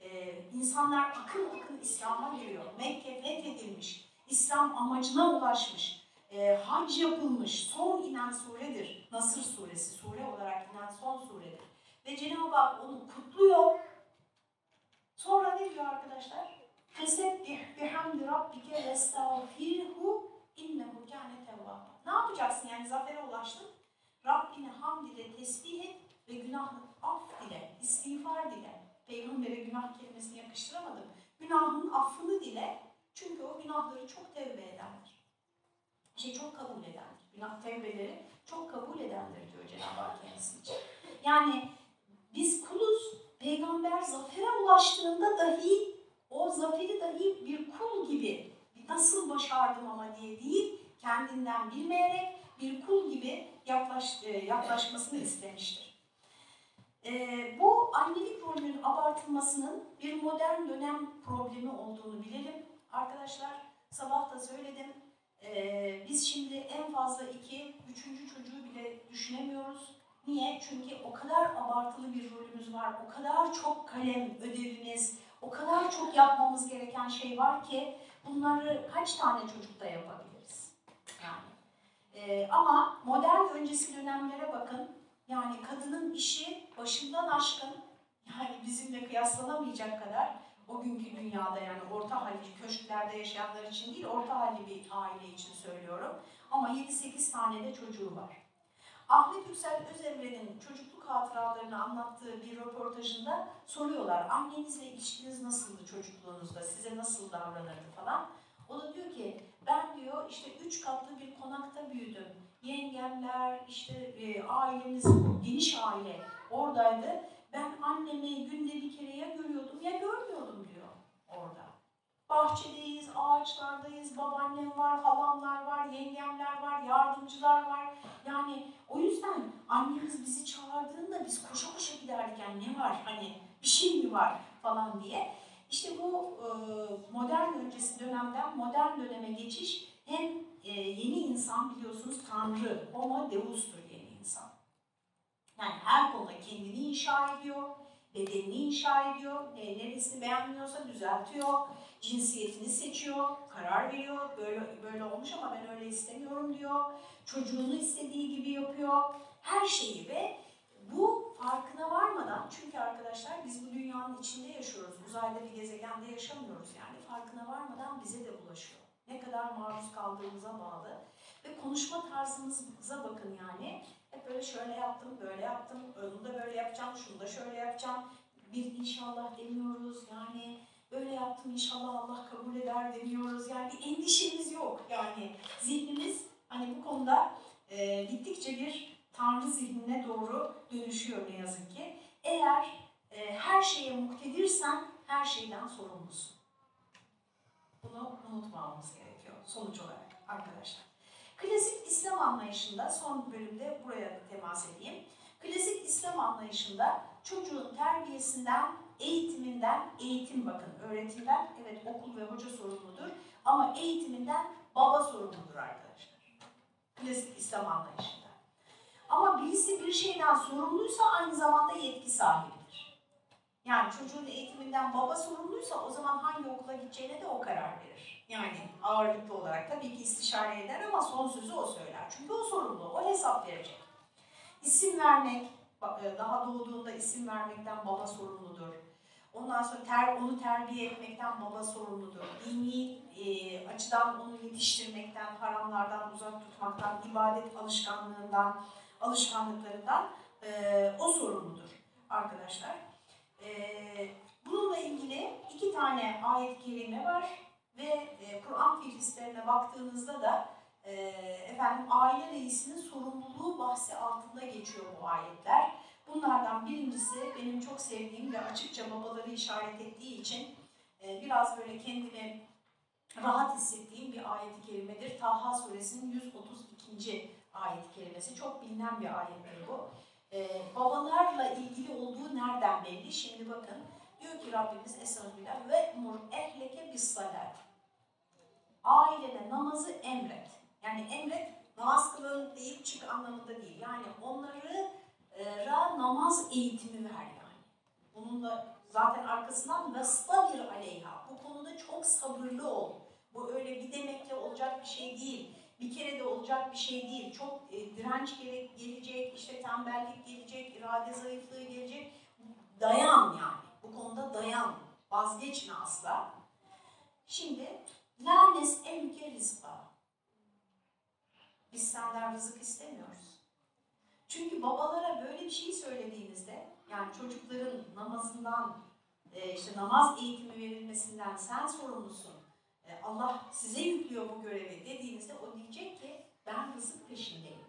A: Ee, insanlar akın akın İslam'a giriyor. Mekke fethedilmiş. İslam amacına ulaşmış. Ee, hac yapılmış. Son inen suredir. Nasır suresi. Sure olarak inen son suredir. Ve Cenab-ı Hak onu kutluyor. Sonra ne diyor arkadaşlar? Fesebbih bihamdi rabbike vestağfirhu innehu kâne tevvâba. Ne yapacaksın yani zafere ulaştın? Rabbini hamd ile tesbih et ve günahı af dile, istiğfar dile. Peygamber'e günah kelimesini yakıştıramadım. Günahın affını dile. Çünkü o günahları çok tevbe edendir. Şey çok kabul edendir. Günah tevbeleri çok kabul edendir diyor Cenab-ı Hak kendisi için. Yani biz kuluz. Peygamber zafere ulaştığında dahi o zaferi dahi bir kul gibi nasıl başardım ama diye değil, kendinden bilmeyerek bir kul gibi yaklaş, e, yaklaşmasını istemiştir. Ee, bu annelik rolünün abartılmasının bir modern dönem problemi olduğunu bilelim. Arkadaşlar sabah da söyledim. Ee, biz şimdi en fazla iki, üçüncü çocuğu bile düşünemiyoruz. Niye? Çünkü o kadar abartılı bir rolümüz var, o kadar çok kalem ödevimiz, o kadar çok yapmamız gereken şey var ki bunları kaç tane çocukta yapabiliriz? Yani. Ee, ama modern öncesi dönemlere bakın. Yani kadının işi başından aşkın, yani bizimle kıyaslanamayacak kadar o günkü dünyada yani orta halli köşklerde yaşayanlar için değil, orta halli bir aile için söylüyorum. Ama 7-8 tane de çocuğu var. Ahmet Yüksel Özemre'nin çocukluk hatıralarını anlattığı bir röportajında soruyorlar. Annenizle ilişkiniz nasıldı çocukluğunuzda? Size nasıl davranırdı falan. O da diyor ki ben diyor işte üç katlı bir konakta büyüdüm. Yengemler, işte e, ailemiz, geniş aile oradaydı. Ben annemi günde bir kere ya görüyordum ya görmüyordum diyor orada. Bahçedeyiz, ağaçlardayız, babaannem var, halamlar var, yengemler var, yardımcılar var. Yani o yüzden annemiz bizi çağırdığında biz koşa koşa giderdik yani ne var hani bir şey mi var falan diye. İşte bu e, modern öncesi dönemden modern döneme geçiş hem e, yeni insan biliyorsunuz Tanrı, Homo Deus'tur yeni insan. Yani her konuda kendini inşa ediyor, bedenini inşa ediyor, e, neresini beğenmiyorsa düzeltiyor, cinsiyetini seçiyor, karar veriyor, böyle böyle olmuş ama ben öyle istemiyorum diyor, çocuğunu istediği gibi yapıyor, her şeyi ve bu farkına varmadan, çünkü arkadaşlar biz bu dünyanın içinde yaşıyoruz, uzayda bir gezegende yaşamıyoruz yani, farkına varmadan bize de bulaşıyor. Ne kadar maruz kaldığımıza bağlı. Ve konuşma tarzımıza bakın yani. Hep böyle şöyle yaptım, böyle yaptım, onu da böyle yapacağım, şunu da şöyle yapacağım. Bir inşallah demiyoruz. Yani böyle yaptım inşallah Allah kabul eder demiyoruz. Yani bir endişemiz yok. Yani zihnimiz hani bu konuda e, gittikçe bir tanrı zihnine doğru dönüşüyor ne yazık ki. Eğer e, her şeye muktedirsen her şeyden sorumlusun. Bunu unutmamamız gerekiyor sonuç olarak arkadaşlar. Klasik İslam anlayışında, son bölümde buraya temas edeyim. Klasik İslam anlayışında çocuğun terbiyesinden, eğitiminden, eğitim bakın, öğretimden, evet okul ve hoca sorumludur ama eğitiminden baba sorumludur arkadaşlar. Klasik İslam anlayışında. Ama birisi bir şeyden sorumluysa aynı zamanda yetki sahibidir. Yani çocuğun eğitiminden baba sorumluysa o zaman hangi okula gideceğine de o karar verir. Yani ağırlıklı olarak tabii ki istişare eder ama son sözü o söyler. Çünkü o sorumlu, o hesap verecek. İsim vermek, daha doğduğunda isim vermekten baba sorumludur. Ondan sonra ter, onu terbiye etmekten baba sorumludur. Dini e, açıdan onu yetiştirmekten, haramlardan uzak tutmaktan, ibadet alışkanlığından, alışkanlıklarından e, o sorumludur arkadaşlar. E, bununla ilgili iki tane ayet-i kerime var ve e, Kur'an filistlerine baktığınızda da e, efendim aile reisinin sorumluluğu bahsi altında geçiyor bu ayetler. Bunlardan birincisi benim çok sevdiğim ve açıkça babaları işaret ettiği için e, biraz böyle kendimi rahat hissettiğim bir ayet-i kerimedir. Taha suresinin 132. ayet-i kerimesi. Çok bilinen bir ayettir bu. E, babalarla ilgili olduğu nereden belli? Şimdi bakın diyor ki Rabbimiz Esselatü ve mur ehleke bis salat. Ailene namazı emret. Yani emret namaz kılın deyip çık anlamında değil. Yani onları ra namaz eğitimi ver yani. Bununla zaten arkasından vestabir aleyha. Bu konuda çok sabırlı ol. Bu öyle bir demekle olacak bir şey değil. Bir kere de olacak bir şey değil. Çok e, direnç gerek, gelecek, işte tembellik gelecek, irade zayıflığı gelecek. Dayan yani. Bu konuda dayan. Vazgeçme asla. Şimdi la nes'elüke rizka. Biz senden rızık istemiyoruz. Çünkü babalara böyle bir şey söylediğinizde, yani çocukların namazından, e, işte namaz eğitimi verilmesinden sen sorumlusun, e, Allah size yüklüyor bu görevi dediğinizde o diyecek ki ben rızık peşindeyim.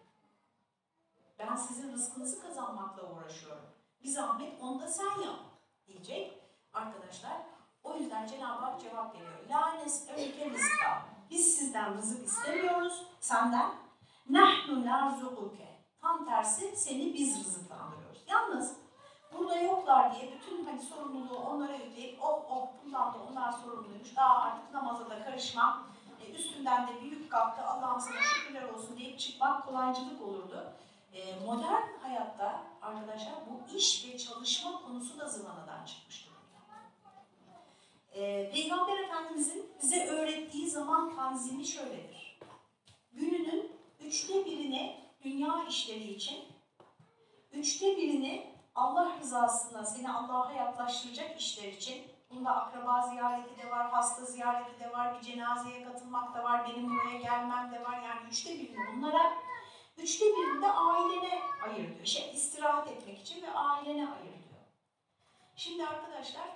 A: Ben sizin rızkınızı kazanmakla uğraşıyorum. Bir zahmet onu da sen yap diyecek arkadaşlar. O yüzden Cenab-ı Hak cevap veriyor. La nes'elke rizka. Biz sizden rızık istemiyoruz, senden. Nahnu narzukuke. Tam tersi seni biz rızıklandırıyoruz. Yalnız burada yoklar diye bütün hani sorumluluğu onlara yükleyip oh oh bundan da onlar sorumluymuş. Daha artık namaza da karışmam. E, üstümden de bir yük kalktı. Allah'ım sana şükürler olsun deyip çıkmak kolaycılık olurdu. E, modern hayatta arkadaşlar bu iş ve çalışma konusu da zıvanadan çıkmış. E, Peygamber Efendimizin bize öğrettiği zaman tanzimi şöyledir. Gününün üçte birini dünya işleri için, üçte birini Allah rızasına seni Allah'a yaklaştıracak işler için, bunda akraba ziyareti de var, hasta ziyareti de var, bir cenazeye katılmak da var, benim buraya gelmem de var. Yani üçte birini bunlara, üçte birini de ailene ayır diyor. Şey, istirahat etmek için ve ailene ayır diyor. Şimdi arkadaşlar,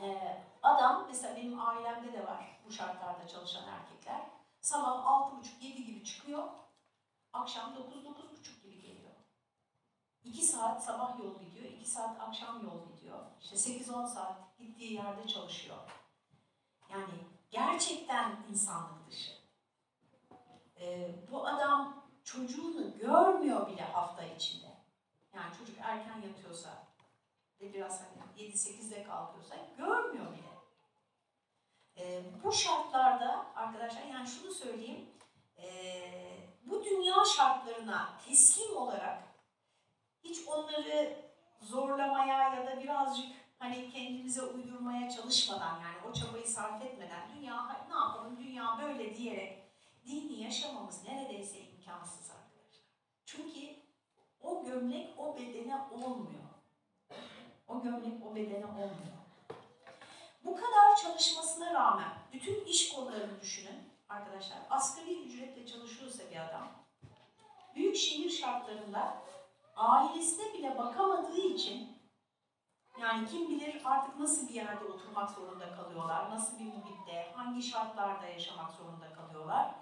A: e, adam, mesela benim ailemde de var bu şartlarda çalışan erkekler, sabah altı buçuk yedi gibi çıkıyor, akşam dokuz dokuz buçuk gibi geliyor. İki saat sabah yol gidiyor, iki saat akşam yol gidiyor. İşte sekiz on saat gittiği yerde çalışıyor. Yani gerçekten insanlık dışı. Ee, bu adam çocuğunu görmüyor bile hafta içinde. Yani çocuk erken yatıyorsa ve biraz hani 7-8'de kalkıyorsa görmüyor bile. Ee, bu şartlarda arkadaşlar yani şunu söyleyeyim. Ee, bu dünya şartlarına teslim olarak hiç onları zorlamaya ya da birazcık hani kendimize uydurmaya çalışmadan yani o çabayı sarf etmeden dünya ne yapalım dünya böyle diyerek dini yaşamamız neredeyse imkansız arkadaşlar. Çünkü o gömlek o bedene olmuyor. O gömlek o bedene olmuyor. Bu kadar çalışmasına rağmen bütün iş kollarını düşünün arkadaşlar. Asgari ücretle çalışıyorsa bir adam büyük şehir şartlarında ailesine bile bakamadığı için yani kim bilir artık nasıl bir yerde oturmak zorunda kalıyorlar, nasıl bir muhitte, hangi şartlarda yaşamak zorunda kalıyorlar,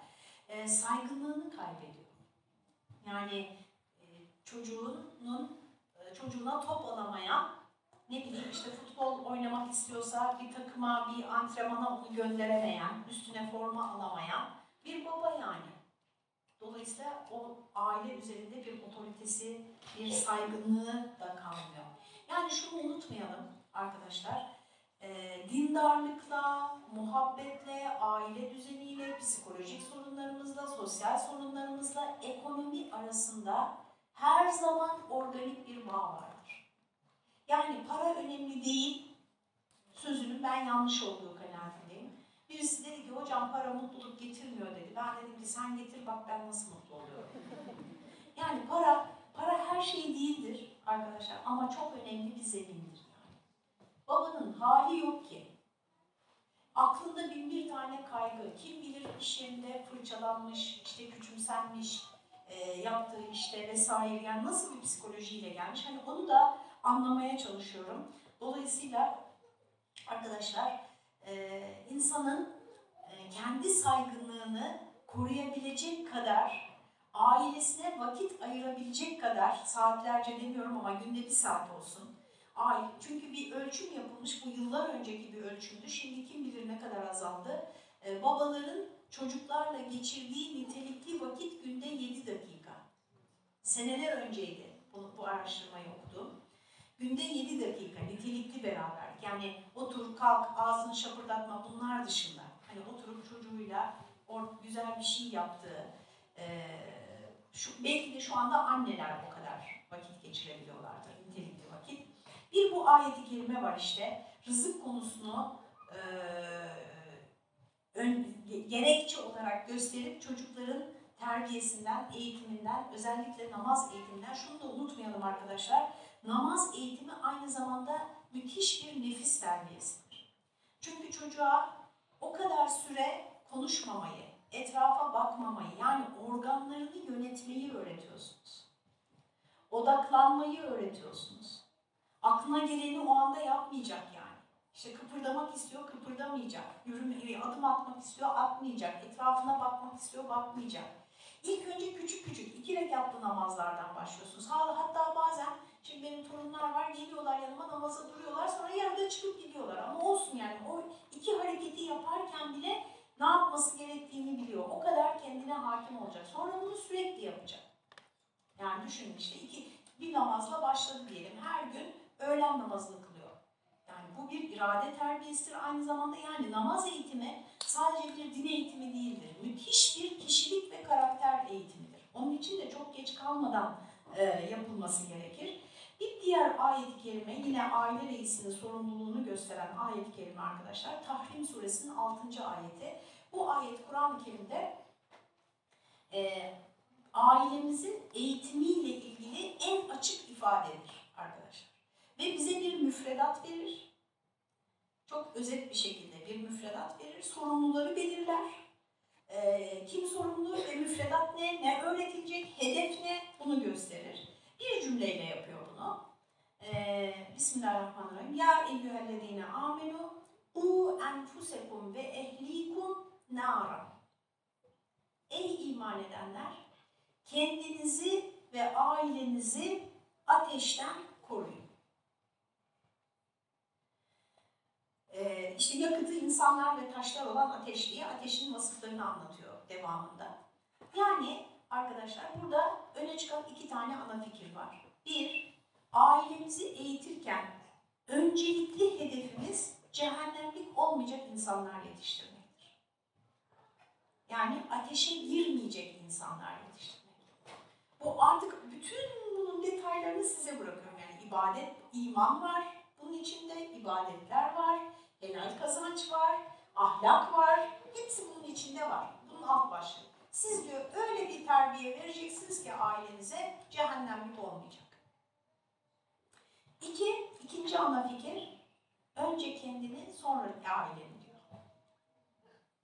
A: e, saygınlığını kaybediyor. Yani e, çocuğunun e, çocuğuna top alamayan, ne bileyim işte futbol oynamak istiyorsa bir takıma, bir antrenmana onu gönderemeyen, üstüne forma alamayan bir baba yani. Dolayısıyla o aile üzerinde bir otoritesi, bir saygınlığı da kalmıyor. Yani şunu unutmayalım arkadaşlar. E, dindarlıkla, muhabbetle, aile düzeniyle, psikolojik sorunlarımızla, sosyal sorunlarımızla ekonomi arasında her zaman organik bir bağ vardır. Yani para önemli değil, sözünün ben yanlış olduğu kanaatindeyim. Birisi dedi ki hocam para mutluluk getirmiyor dedi. Ben dedim ki sen getir bak ben nasıl mutlu oluyorum. yani para, para her şey değildir arkadaşlar ama çok önemli bir zemindir. Yani. Babanın hali yok ki. Aklında bin bir tane kaygı, kim bilir iş yerinde fırçalanmış, işte küçümsenmiş, e, yaptığı işte vesaire yani nasıl bir psikolojiyle gelmiş hani onu da anlamaya çalışıyorum. Dolayısıyla arkadaşlar e, insanın e, kendi saygınlığını koruyabilecek kadar ailesine vakit ayırabilecek kadar saatlerce demiyorum ama günde bir saat olsun. Ay, çünkü bir ölçüm yapılmış bu yıllar önceki bir ölçümdü. Şimdi kim bilir ne kadar azaldı. Ee, babaların çocuklarla geçirdiği nitelikli vakit günde 7 dakika. Seneler önceydi bu, bu araştırmayı okudum. Günde 7 dakika nitelikli beraberlik. Yani otur, kalk, ağzını şapırdatma bunlar dışında. Hani oturup çocuğuyla or, güzel bir şey yaptığı, e, şu, belki de şu anda anneler o kadar vakit geçirebiliyorlardır, nitelikli vakit. Bir bu ayeti kerime var işte, rızık konusunu e, ön, gerekçe olarak gösterip çocukların terbiyesinden, eğitiminden, özellikle namaz eğitiminden, şunu da unutmayalım arkadaşlar, namaz eğitimi aynı zamanda müthiş bir nefis terbiyesidir. Çünkü çocuğa o kadar süre konuşmamayı, etrafa bakmamayı yani organlarını yönetmeyi öğretiyorsunuz. Odaklanmayı öğretiyorsunuz. Aklına geleni o anda yapmayacak yani. İşte kıpırdamak istiyor, kıpırdamayacak. Yürüme, adım atmak istiyor, atmayacak. Etrafına bakmak istiyor, bakmayacak. İlk önce küçük küçük iki rekatlı namazlardan başlıyorsunuz. Hatta bazen, şimdi benim torunlar var, geliyorlar yanıma namaza duruyorlar, sonra yarıda çıkıp gidiyorlar. Ama olsun yani o iki hareketi yaparken bile ne yapması gerektiğini biliyor. O kadar kendine hakim olacak. Sonra bunu sürekli yapacak. Yani düşünün işte iki, bir namazla başladı diyelim. Her gün öğlen namazını kılıyor. Yani bu bir irade terbiyesidir. Aynı zamanda yani namaz eğitimi sadece bir din eğitimi değildir. Müthiş bir kişilik ve karakter eğitimidir. Onun için de çok geç kalmadan e, yapılması gerekir. Bir diğer ayet-i kerime yine aile reisinin sorumluluğunu gösteren ayet-i kerime arkadaşlar. Tahrim suresinin 6. ayeti. Bu ayet Kur'an-ı Kerim'de e, ailemizin eğitimiyle ilgili en açık ifadedir arkadaşlar. Ve bize bir müfredat verir. Çok özet bir şekilde bir müfredat verir. Sorumluları belirler. Ee, kim sorumlu ve müfredat ne, ne öğretilecek, hedef ne bunu gösterir. Bir cümleyle yapıyor Bismillahirrahmanirrahim. Ya eyyühellezine amenu u enfusekum ve ehlikum nara. Ey iman edenler, kendinizi ve ailenizi ateşten koruyun. Ee, işte yakıtı insanlar ve taşlar olan ateş diye ateşin vasıflarını anlatıyor devamında. Yani arkadaşlar burada öne çıkan iki tane ana fikir var. Bir, ailemizi eğitirken öncelikli hedefimiz cehennemlik olmayacak insanlar yetiştirmektir. Yani ateşe girmeyecek insanlar yetiştirmek. Bu artık bütün bunun detaylarını size bırakıyorum. Yani ibadet, iman var, bunun içinde ibadetler var, helal kazanç var, ahlak var. Hepsi bunun içinde var. Bunun alt başlığı. Siz diyor öyle bir terbiye vereceksiniz ki ailenize cehennemlik olmayacak. İki, ikinci ana fikir. Önce kendini sonra aileni diyor.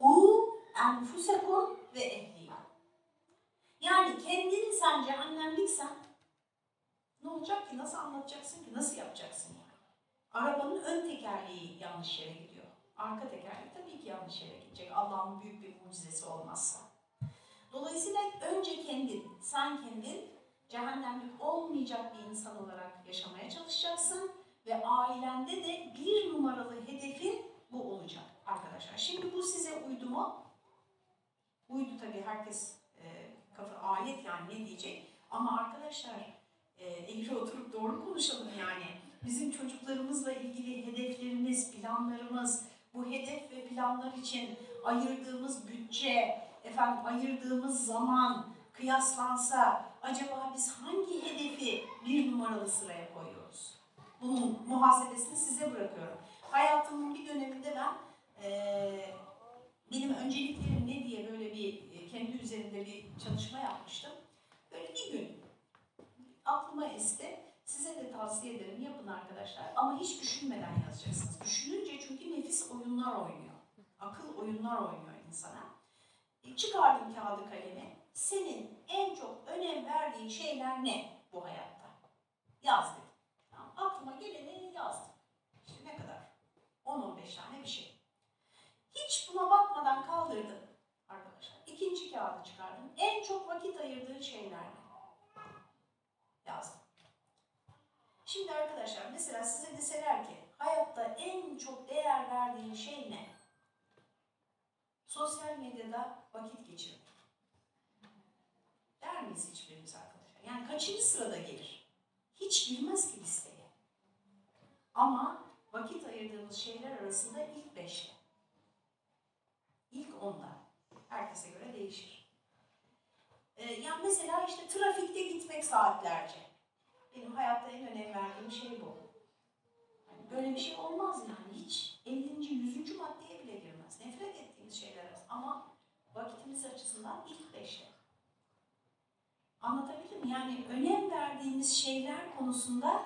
A: U enfusekum ve ehlikum. Yani kendini sen cehennemliksen ne olacak ki? Nasıl anlatacaksın ki? Nasıl yapacaksın yani? Arabanın ön tekerleği yanlış yere gidiyor. Arka tekerlek tabii ki yanlış yere gidecek. Allah'ın büyük bir mucizesi olmazsa. Dolayısıyla önce kendin, sen kendin cehennemlik olmayacak bir insan olarak yaşamaya çalışacaksın ve ailende de bir numaralı hedefin bu olacak arkadaşlar. Şimdi bu size uydu mu? Uydu tabii herkes e, kafa ayet yani ne diyecek? Ama arkadaşlar e, eğri oturup doğru konuşalım yani. Bizim çocuklarımızla ilgili hedeflerimiz, planlarımız, bu hedef ve planlar için ayırdığımız bütçe, efendim ayırdığımız zaman kıyaslansa acaba biz hangi hedefi bir numaralı sıraya koyuyoruz? Bunun muhasebesini size bırakıyorum. Hayatımın bir döneminde ben e, benim önceliklerim ne diye böyle bir e, kendi üzerinde bir çalışma yapmıştım. Böyle bir gün aklıma esti. Size de tavsiye ederim yapın arkadaşlar ama hiç düşünmeden yazacaksınız. Düşününce çünkü nefis oyunlar oynuyor. Akıl oyunlar oynuyor insana. E, çıkardım kağıdı kalemi. Senin en çok önem verdiğin şeyler ne bu hayatta? Yaz dedim. Tamam, aklıma geleni yazdım. İşte ne kadar? 10-15 tane bir şey. Hiç buna bakmadan kaldırdım arkadaşlar. İkinci kağıdı çıkardım. En çok vakit ayırdığın şeyler ne? Yazdım. Şimdi arkadaşlar mesela size deseler ki hayatta en çok değer verdiğin şey ne? Sosyal medyada vakit geçirmek. Der miyiz hiçbirimiz arkadaşlar? Yani kaçıncı sırada gelir? Hiç girmez ki listeye. Ama vakit ayırdığımız şeyler arasında ilk beşte. İlk onda. Herkese göre değişir. Ee, yani mesela işte trafikte gitmek saatlerce. Benim hayatta en önem verdiğim şey bu. Yani böyle bir şey olmaz yani. Hiç 50. 100. maddeye bile girmez. Nefret ettiğimiz şeyler arasında. Ama vakitimiz açısından ilk beşte. Anlatabildim mi? Yani önem verdiğimiz şeyler konusunda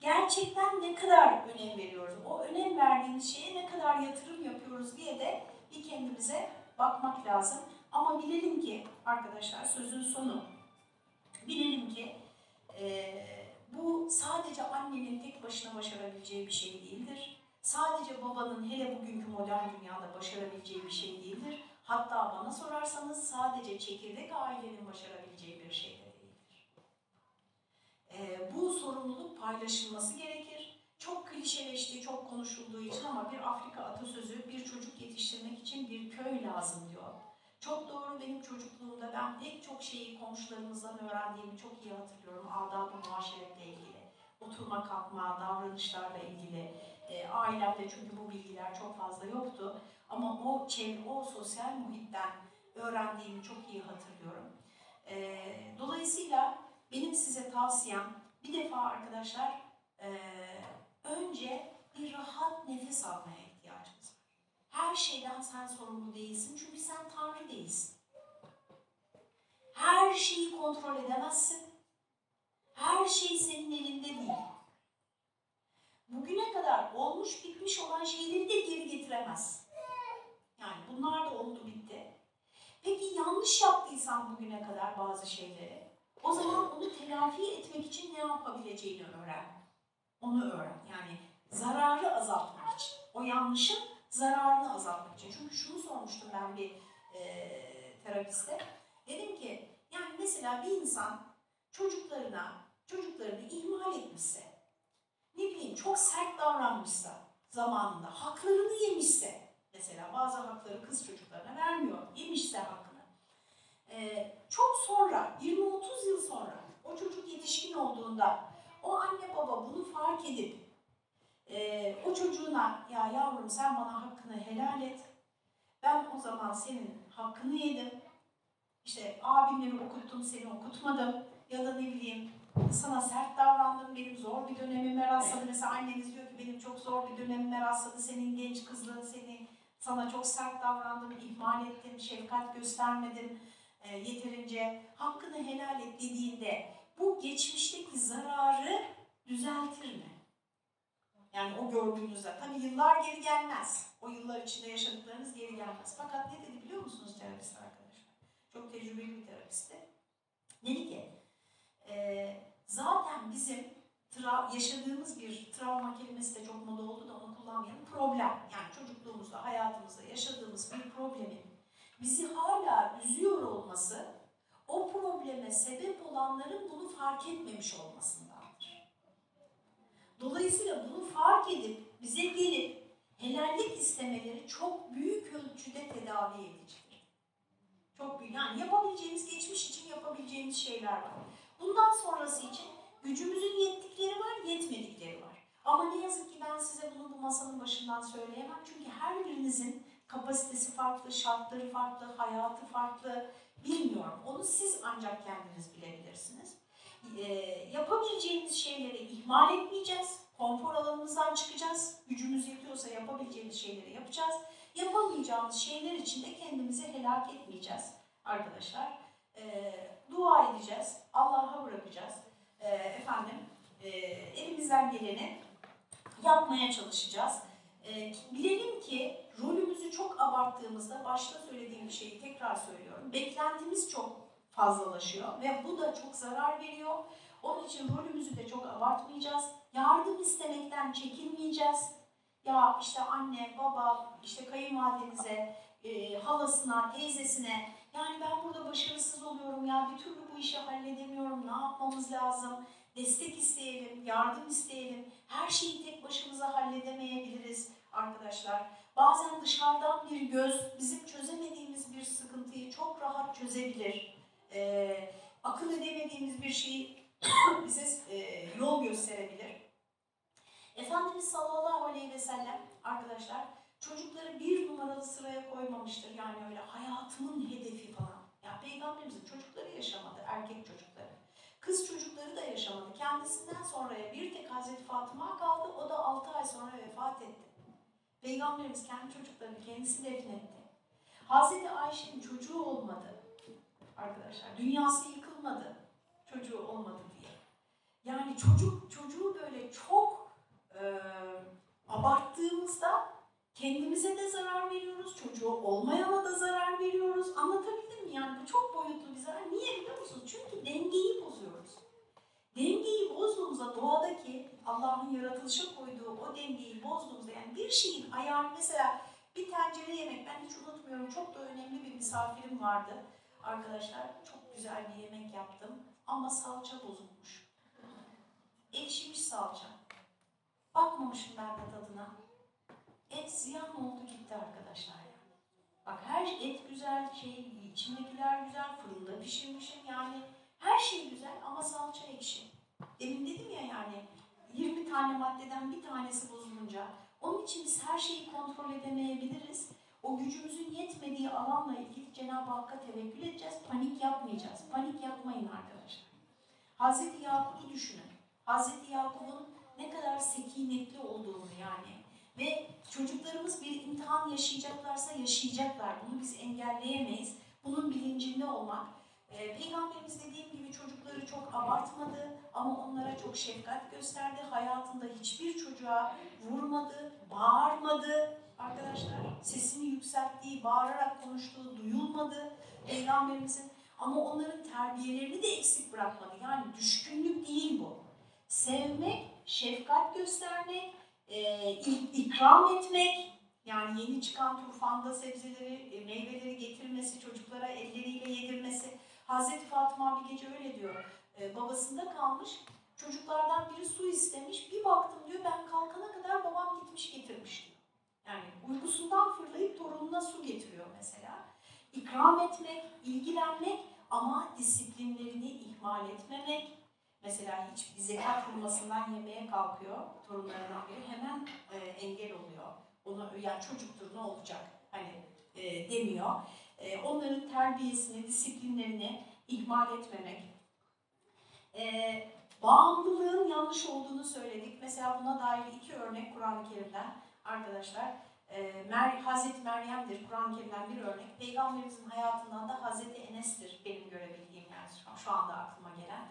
A: gerçekten ne kadar önem veriyoruz? O önem verdiğimiz şeye ne kadar yatırım yapıyoruz diye de bir kendimize bakmak lazım. Ama bilelim ki arkadaşlar sözün sonu, bilelim ki eee, bu sadece annenin tek başına başarabileceği bir şey değildir. Sadece babanın hele bugünkü modern dünyada başarabileceği bir şey değildir. Hatta bana sorarsanız sadece çekirdek ailenin başarabileceği bir şey. Eee, bu sorumluluk paylaşılması gerekir. Çok klişeleştiği, çok konuşulduğu için ama bir Afrika atasözü bir çocuk yetiştirmek için bir köy lazım diyor. Çok doğru benim çocukluğumda ben pek çok şeyi komşularımızdan öğrendiğimi çok iyi hatırlıyorum. Adab-ı muaşeretle ilgili, oturma kalkma, davranışlarla ilgili. E, ailemde çünkü bu bilgiler çok fazla yoktu. Ama o çevre, o sosyal muhitten öğrendiğimi çok iyi hatırlıyorum. E, dolayısıyla benim size tavsiyem bir defa arkadaşlar e, önce bir rahat nefes almaya ihtiyacımız var. Her şeyden sen sorumlu değilsin çünkü sen Tanrı değilsin. Her şeyi kontrol edemezsin. Her şey senin elinde değil. Bugüne kadar olmuş bitmiş olan şeyleri de geri getiremezsin. Yani bunlar da oldu bitti. Peki yanlış yaptıysan bugüne kadar bazı şeyleri, o zaman onu telafi etmek için ne yapabileceğini öğren. Onu öğren. Yani zararı azaltmak için. O yanlışın zararını azaltmak için. Çünkü şunu sormuştum ben bir e, terapiste. Dedim ki yani mesela bir insan çocuklarına çocuklarını ihmal etmişse, ne bileyim çok sert davranmışsa zamanında, haklarını yemişse, mesela bazı hakları kız çocuklarına vermiyor, yemişse hakkını. E, çok sonra, 20-30 yıl sonra o çocuk yetişkin olduğunda o anne baba bunu fark edip e, o çocuğuna ya yavrum sen bana hakkını helal et. Ben o zaman senin hakkını yedim. İşte abimleri okuttum seni okutmadım. Ya da ne bileyim sana sert davrandım benim zor bir dönemime rastladı. Mesela anneniz diyor ki benim çok zor bir dönemime rastladı. Senin genç kızlığın seni sana çok sert davrandım, ihmal ettim, şefkat göstermedim e, yeterince. Hakkını helal et dediğinde bu geçmişteki zararı düzeltir mi? Yani o gördüğünüzde. Tabii yıllar geri gelmez. O yıllar içinde yaşadıklarınız geri gelmez. Fakat ne dedi biliyor musunuz terapist arkadaşlar? Çok tecrübeli bir terapisti. Dedi ki, e, zaten bizim tra- yaşadığımız bir travma kelimesi de çok moda oldu da onu kullanmayalım. Problem. Yani çocukluğumuzda, hayatımızda yaşadığımız bir problemin bizi hala üzüyor olması, o probleme sebep olanların bunu fark etmemiş olmasındandır. Dolayısıyla bunu fark edip bize gelip helallik istemeleri çok büyük ölçüde tedavi edicidir. Çok büyük. Yani yapabileceğimiz, geçmiş için yapabileceğimiz şeyler var. Bundan sonrası için gücümüzün yettikleri var, yetmedikleri var. Ama ne yazık ki ben size bunu bu masanın başından söyleyemem. Çünkü her birinizin kapasitesi farklı, şartları farklı, hayatı farklı. Bilmiyorum. Onu siz ancak kendiniz bilebilirsiniz. Ee, yapabileceğimiz şeyleri ihmal etmeyeceğiz. Konfor alanımızdan çıkacağız. Gücümüz yetiyorsa yapabileceğimiz şeyleri yapacağız. Yapamayacağımız şeyler için de kendimizi helak etmeyeceğiz arkadaşlar. Ee, dua edeceğiz. Allah'a bırakacağız. Ee, efendim e, elimizden geleni yapmaya çalışacağız. Ee, bilelim ki rolümüzü çok abarttığımızda, başta söylediğim şeyi tekrar söylüyorum. Beklentimiz çok fazlalaşıyor ve bu da çok zarar veriyor. Onun için rolümüzü de çok abartmayacağız. Yardım istemekten çekinmeyeceğiz. Ya işte anne, baba, işte kayınvalidemize, e, halasına, teyzesine yani ben burada başarısız oluyorum ya bir türlü bu işi halledemiyorum, ne yapmamız lazım? Destek isteyelim, yardım isteyelim. Her şeyi tek başımıza halledemeyebiliriz arkadaşlar. Bazen dışarıdan bir göz bizim çözemediğimiz bir sıkıntıyı çok rahat çözebilir. Ee, akıl edemediğimiz bir şeyi *coughs* bize e, yol gösterebilir. Efendimiz sallallahu aleyhi ve sellem arkadaşlar çocukları bir numaralı sıraya koymamıştır. Yani öyle hayatımın hedefi falan. Yani peygamberimizin çocukları yaşamadı, erkek çocukları. Kız çocukları da yaşamadı. Kendisinden sonraya bir tek Hazreti Fatıma kaldı. O da 6 ay sonra vefat etti. Peygamberimiz kendi çocuklarını kendisi defnetti. Hazreti Ayşe'nin çocuğu olmadı arkadaşlar. Dünyası yıkılmadı çocuğu olmadı diye. Yani çocuk çocuğu böyle çok e, abarttığımızda Kendimize de zarar veriyoruz, çocuğu olmayana da zarar veriyoruz. Anlatabildim mi? Yani bu çok boyutlu bir zarar. Niye biliyor musunuz? Çünkü dengeyi bozuyoruz. Dengeyi bozduğumuzda doğadaki Allah'ın yaratılışa koyduğu o dengeyi bozduğumuzda yani bir şeyin ayarı mesela bir tencere yemek ben hiç unutmuyorum çok da önemli bir misafirim vardı arkadaşlar çok güzel bir yemek yaptım ama salça bozulmuş. Ekşimiş salça. Bakmamışım ben de tadına. Et ziyan oldu gitti arkadaşlar yani. Bak her et güzel şey, içindekiler güzel, fırında pişirmişim yani her şey güzel ama salça ekşi. Demin dedim ya yani 20 tane maddeden bir tanesi bozulunca onun için biz her şeyi kontrol edemeyebiliriz. O gücümüzün yetmediği alanla ilgili Cenab-ı Hakk'a tevekkül edeceğiz. Panik yapmayacağız. Panik yapmayın arkadaşlar. Hazreti Yakup'u düşünün. Hazreti Yakup'un ne kadar sekinetli olduğunu yani ve çocuklarımız bir imtihan yaşayacaklarsa yaşayacaklar. Bunu biz engelleyemeyiz. Bunun bilincinde olmak. Ee, Peygamberimiz dediğim gibi çocukları çok abartmadı ama onlara çok şefkat gösterdi. Hayatında hiçbir çocuğa vurmadı, bağırmadı. Arkadaşlar sesini yükselttiği, bağırarak konuştuğu duyulmadı Peygamberimizin. Ama onların terbiyelerini de eksik bırakmadı. Yani düşkünlük değil bu. Sevmek, şefkat göstermek, e, ikram etmek, yani yeni çıkan turfanda sebzeleri, e, meyveleri getirmesi, çocuklara elleriyle yedirmesi. Hazreti Fatıma bir gece öyle diyor, e, babasında kalmış, çocuklardan biri su istemiş, bir baktım diyor ben kalkana kadar babam gitmiş getirmiş diyor. Yani uykusundan fırlayıp torununa su getiriyor mesela. İkram etmek, ilgilenmek ama disiplinlerini ihmal etmemek, Mesela hiç bir zekat kurmasından yemeye kalkıyor torunlarından biri hemen e, engel oluyor. Ona yani çocuktur ne olacak hani e, demiyor. E, onların terbiyesini, disiplinlerini ihmal etmemek. E, bağımlılığın yanlış olduğunu söyledik. Mesela buna dair iki örnek Kur'an-ı Kerim'den arkadaşlar. E, Mer Hazreti Meryem'dir Kur'an-ı Kerim'den bir örnek. Peygamberimizin hayatından da Hazreti Enes'tir benim görebildiğim yani şu, şu anda aklıma gelen.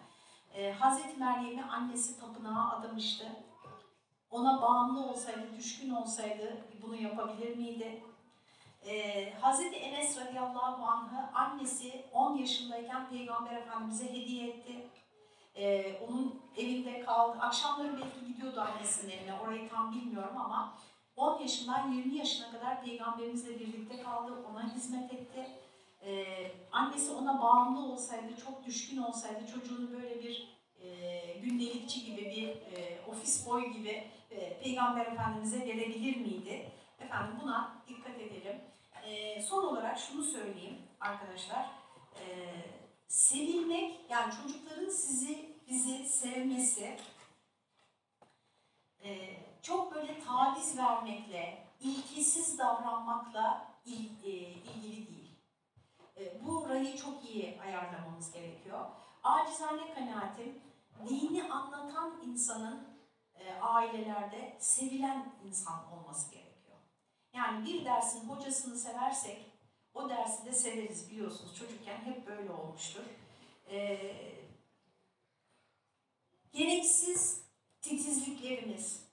A: Ee, Hazreti Meryem'i annesi tapınağa adamıştı. Ona bağımlı olsaydı, düşkün olsaydı bunu yapabilir miydi? Ee, Hazreti Enes radıyallahu anh'ı annesi 10 yaşındayken Peygamber Efendimiz'e hediye etti. Ee, onun evinde kaldı. Akşamları belki gidiyordu annesinin evine, orayı tam bilmiyorum ama 10 yaşından 20 yaşına kadar Peygamberimizle birlikte kaldı, ona hizmet etti. Ee, annesi ona bağımlı olsaydı, çok düşkün olsaydı çocuğunu böyle bir e, gündelikçi gibi, bir e, ofis boy gibi e, Peygamber Efendimiz'e verebilir miydi? Efendim buna dikkat edelim. E, son olarak şunu söyleyeyim arkadaşlar. E, sevilmek, yani çocukların sizi, bizi sevmesi e, çok böyle taviz vermekle, ilkesiz davranmakla il, e, ilgili değil. E, bu rayı çok iyi ayarlamamız gerekiyor. Acizane kanaatim, dini anlatan insanın e, ailelerde sevilen insan olması gerekiyor. Yani bir dersin hocasını seversek, o dersi de severiz biliyorsunuz. Çocukken hep böyle olmuştur. E, gereksiz titizliklerimiz,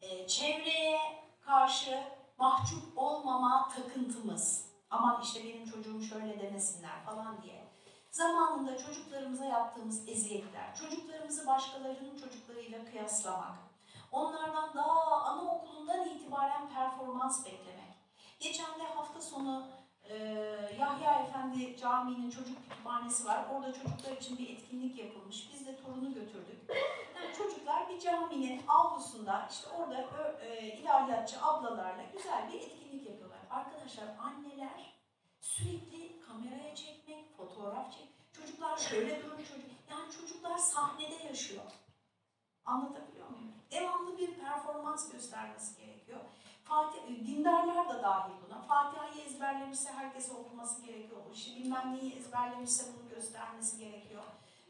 A: e, çevreye karşı mahcup olmama takıntımız, aman işte benim çocuğum şöyle demesinler falan diye. Zamanında çocuklarımıza yaptığımız eziyetler, çocuklarımızı başkalarının çocuklarıyla kıyaslamak, onlardan daha anaokulundan itibaren performans beklemek. Geçen de hafta sonu e, Yahya Efendi Camii'nin çocuk kütüphanesi var. Orada çocuklar için bir etkinlik yapılmış. Biz de torunu götürdük. Yani çocuklar bir caminin avlusunda işte orada e, ilahiyatçı ablalarla güzel bir etkinlik yapıyorlar. Arkadaşlar anneler sürekli kameraya çekmek, fotoğraf çek. Çocuklar şöyle durun çocuk. Yani çocuklar sahnede yaşıyor. Anlatabiliyor muyum? Devamlı bir performans göstermesi gerekiyor. Fatih, dindarlar da dahil buna. Fatiha'yı ezberlemişse herkese okuması gerekiyor. İşte bilmem neyi ezberlemişse bunu göstermesi gerekiyor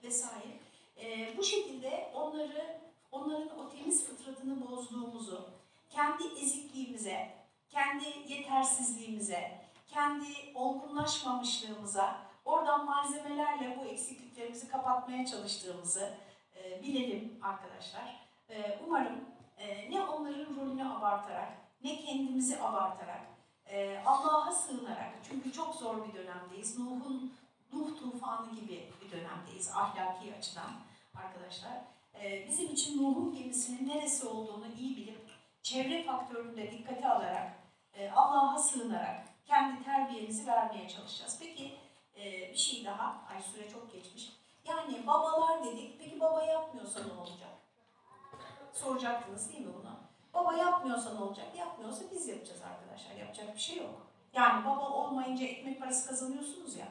A: vesaire. Ee, bu şekilde onları, onların o temiz fıtratını bozduğumuzu, kendi ezikliğimize, kendi yetersizliğimize, kendi olgunlaşmamışlığımıza, oradan malzemelerle bu eksikliklerimizi kapatmaya çalıştığımızı e, bilelim arkadaşlar. E, umarım e, ne onların rolünü abartarak, ne kendimizi abartarak, e, Allah'a sığınarak, çünkü çok zor bir dönemdeyiz. Nuh'un Nuh tufanı gibi bir dönemdeyiz ahlaki açıdan arkadaşlar. E, bizim için Nuh'un gemisinin neresi olduğunu iyi bilip, çevre faktörünü de dikkate alarak, e, Allah'a sığınarak kendi terbiyemizi vermeye çalışacağız. Peki e, bir şey daha, ay süre çok geçmiş. Yani babalar dedik, peki baba yapmıyorsa ne olacak? Soracaktınız değil mi bunu? Baba yapmıyorsa ne olacak? Yapmıyorsa biz yapacağız arkadaşlar. Yapacak bir şey yok. Yani baba olmayınca ekmek parası kazanıyorsunuz ya.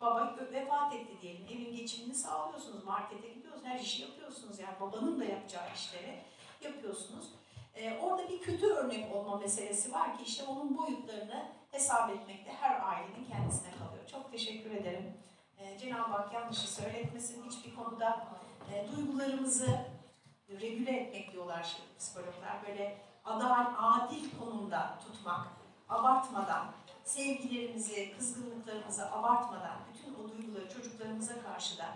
A: Baba vefat etti diyelim. Evin geçimini sağlıyorsunuz. Markete gidiyorsunuz. Her işi yapıyorsunuz. Yani babanın da yapacağı işleri yapıyorsunuz. Ee, orada bir kötü örnek olma meselesi var ki işte onun boyutlarını hesap etmekte her ailenin kendisine kalıyor. Çok teşekkür ederim. Ee, Cenab-ı Hak yanlışı söyletmesin. Hiçbir konuda e, duygularımızı regüle etmek diyorlar şimdi psikologlar. Böyle adal, adil konumda tutmak, abartmadan, sevgilerimizi, kızgınlıklarımızı abartmadan, bütün o duyguları çocuklarımıza karşı da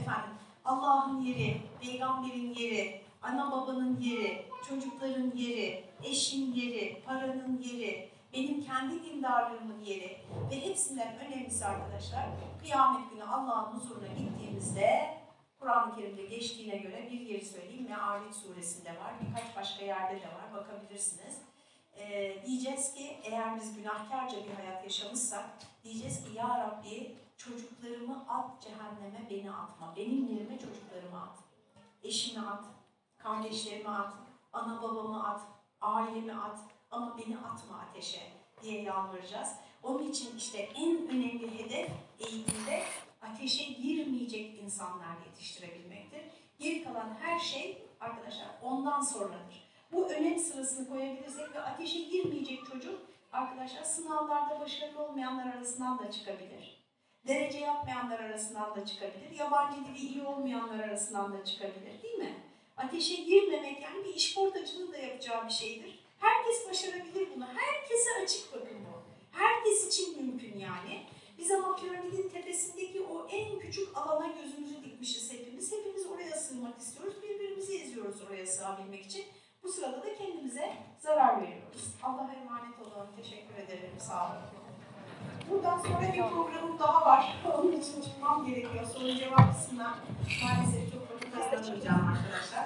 A: efendim Allah'ın yeri, peygamberin yeri, ana babanın yeri, çocukların yeri, eşin yeri, paranın yeri, benim kendi dindarlığımın yeri ve hepsinden önemlisi arkadaşlar kıyamet günü Allah'ın huzuruna gittiğimizde Kur'an-ı Kerim'de geçtiğine göre bir yeri söyleyeyim. Me'arit suresinde var. Birkaç başka yerde de var. Bakabilirsiniz. Ee, diyeceğiz ki eğer biz günahkarca bir hayat yaşamışsak diyeceğiz ki Ya Rabbi çocuklarımı at cehenneme beni atma. Benim yerime çocuklarımı at. Eşimi at. Kardeşlerimi at. Ana babamı at. Ailemi at. Ama beni atma ateşe diye yalvaracağız. Onun için işte en önemli hedef eğitimde ateşe girmeyecek insanlar yetiştirebilmektir. Geri kalan her şey arkadaşlar ondan sonradır. Bu önem sırasını koyabilirsek ve ateşe girmeyecek çocuk arkadaşlar sınavlarda başarılı olmayanlar arasından da çıkabilir. Derece yapmayanlar arasından da çıkabilir. Yabancı dili iyi olmayanlar arasından da çıkabilir değil mi? Ateşe girmemek yani bir işportacının da yapacağı bir şeydir. Herkes başarabilir bunu. Herkese açık bakın bu. Herkes için mümkün yani. Biz ama piramidin tepesindeki o en küçük alana gözümüzü dikmişiz hepimiz. Hepimiz oraya sığmak istiyoruz. Birbirimizi eziyoruz oraya sığabilmek için. Bu sırada da kendimize zarar veriyoruz. Allah'a emanet olun. Teşekkür ederim. Sağ olun. Buradan sonra bir programım daha var. *laughs* Onun için çıkmam gerekiyor. Soru cevap kısmına maalesef çok vakit kazanamayacağım arkadaşlar.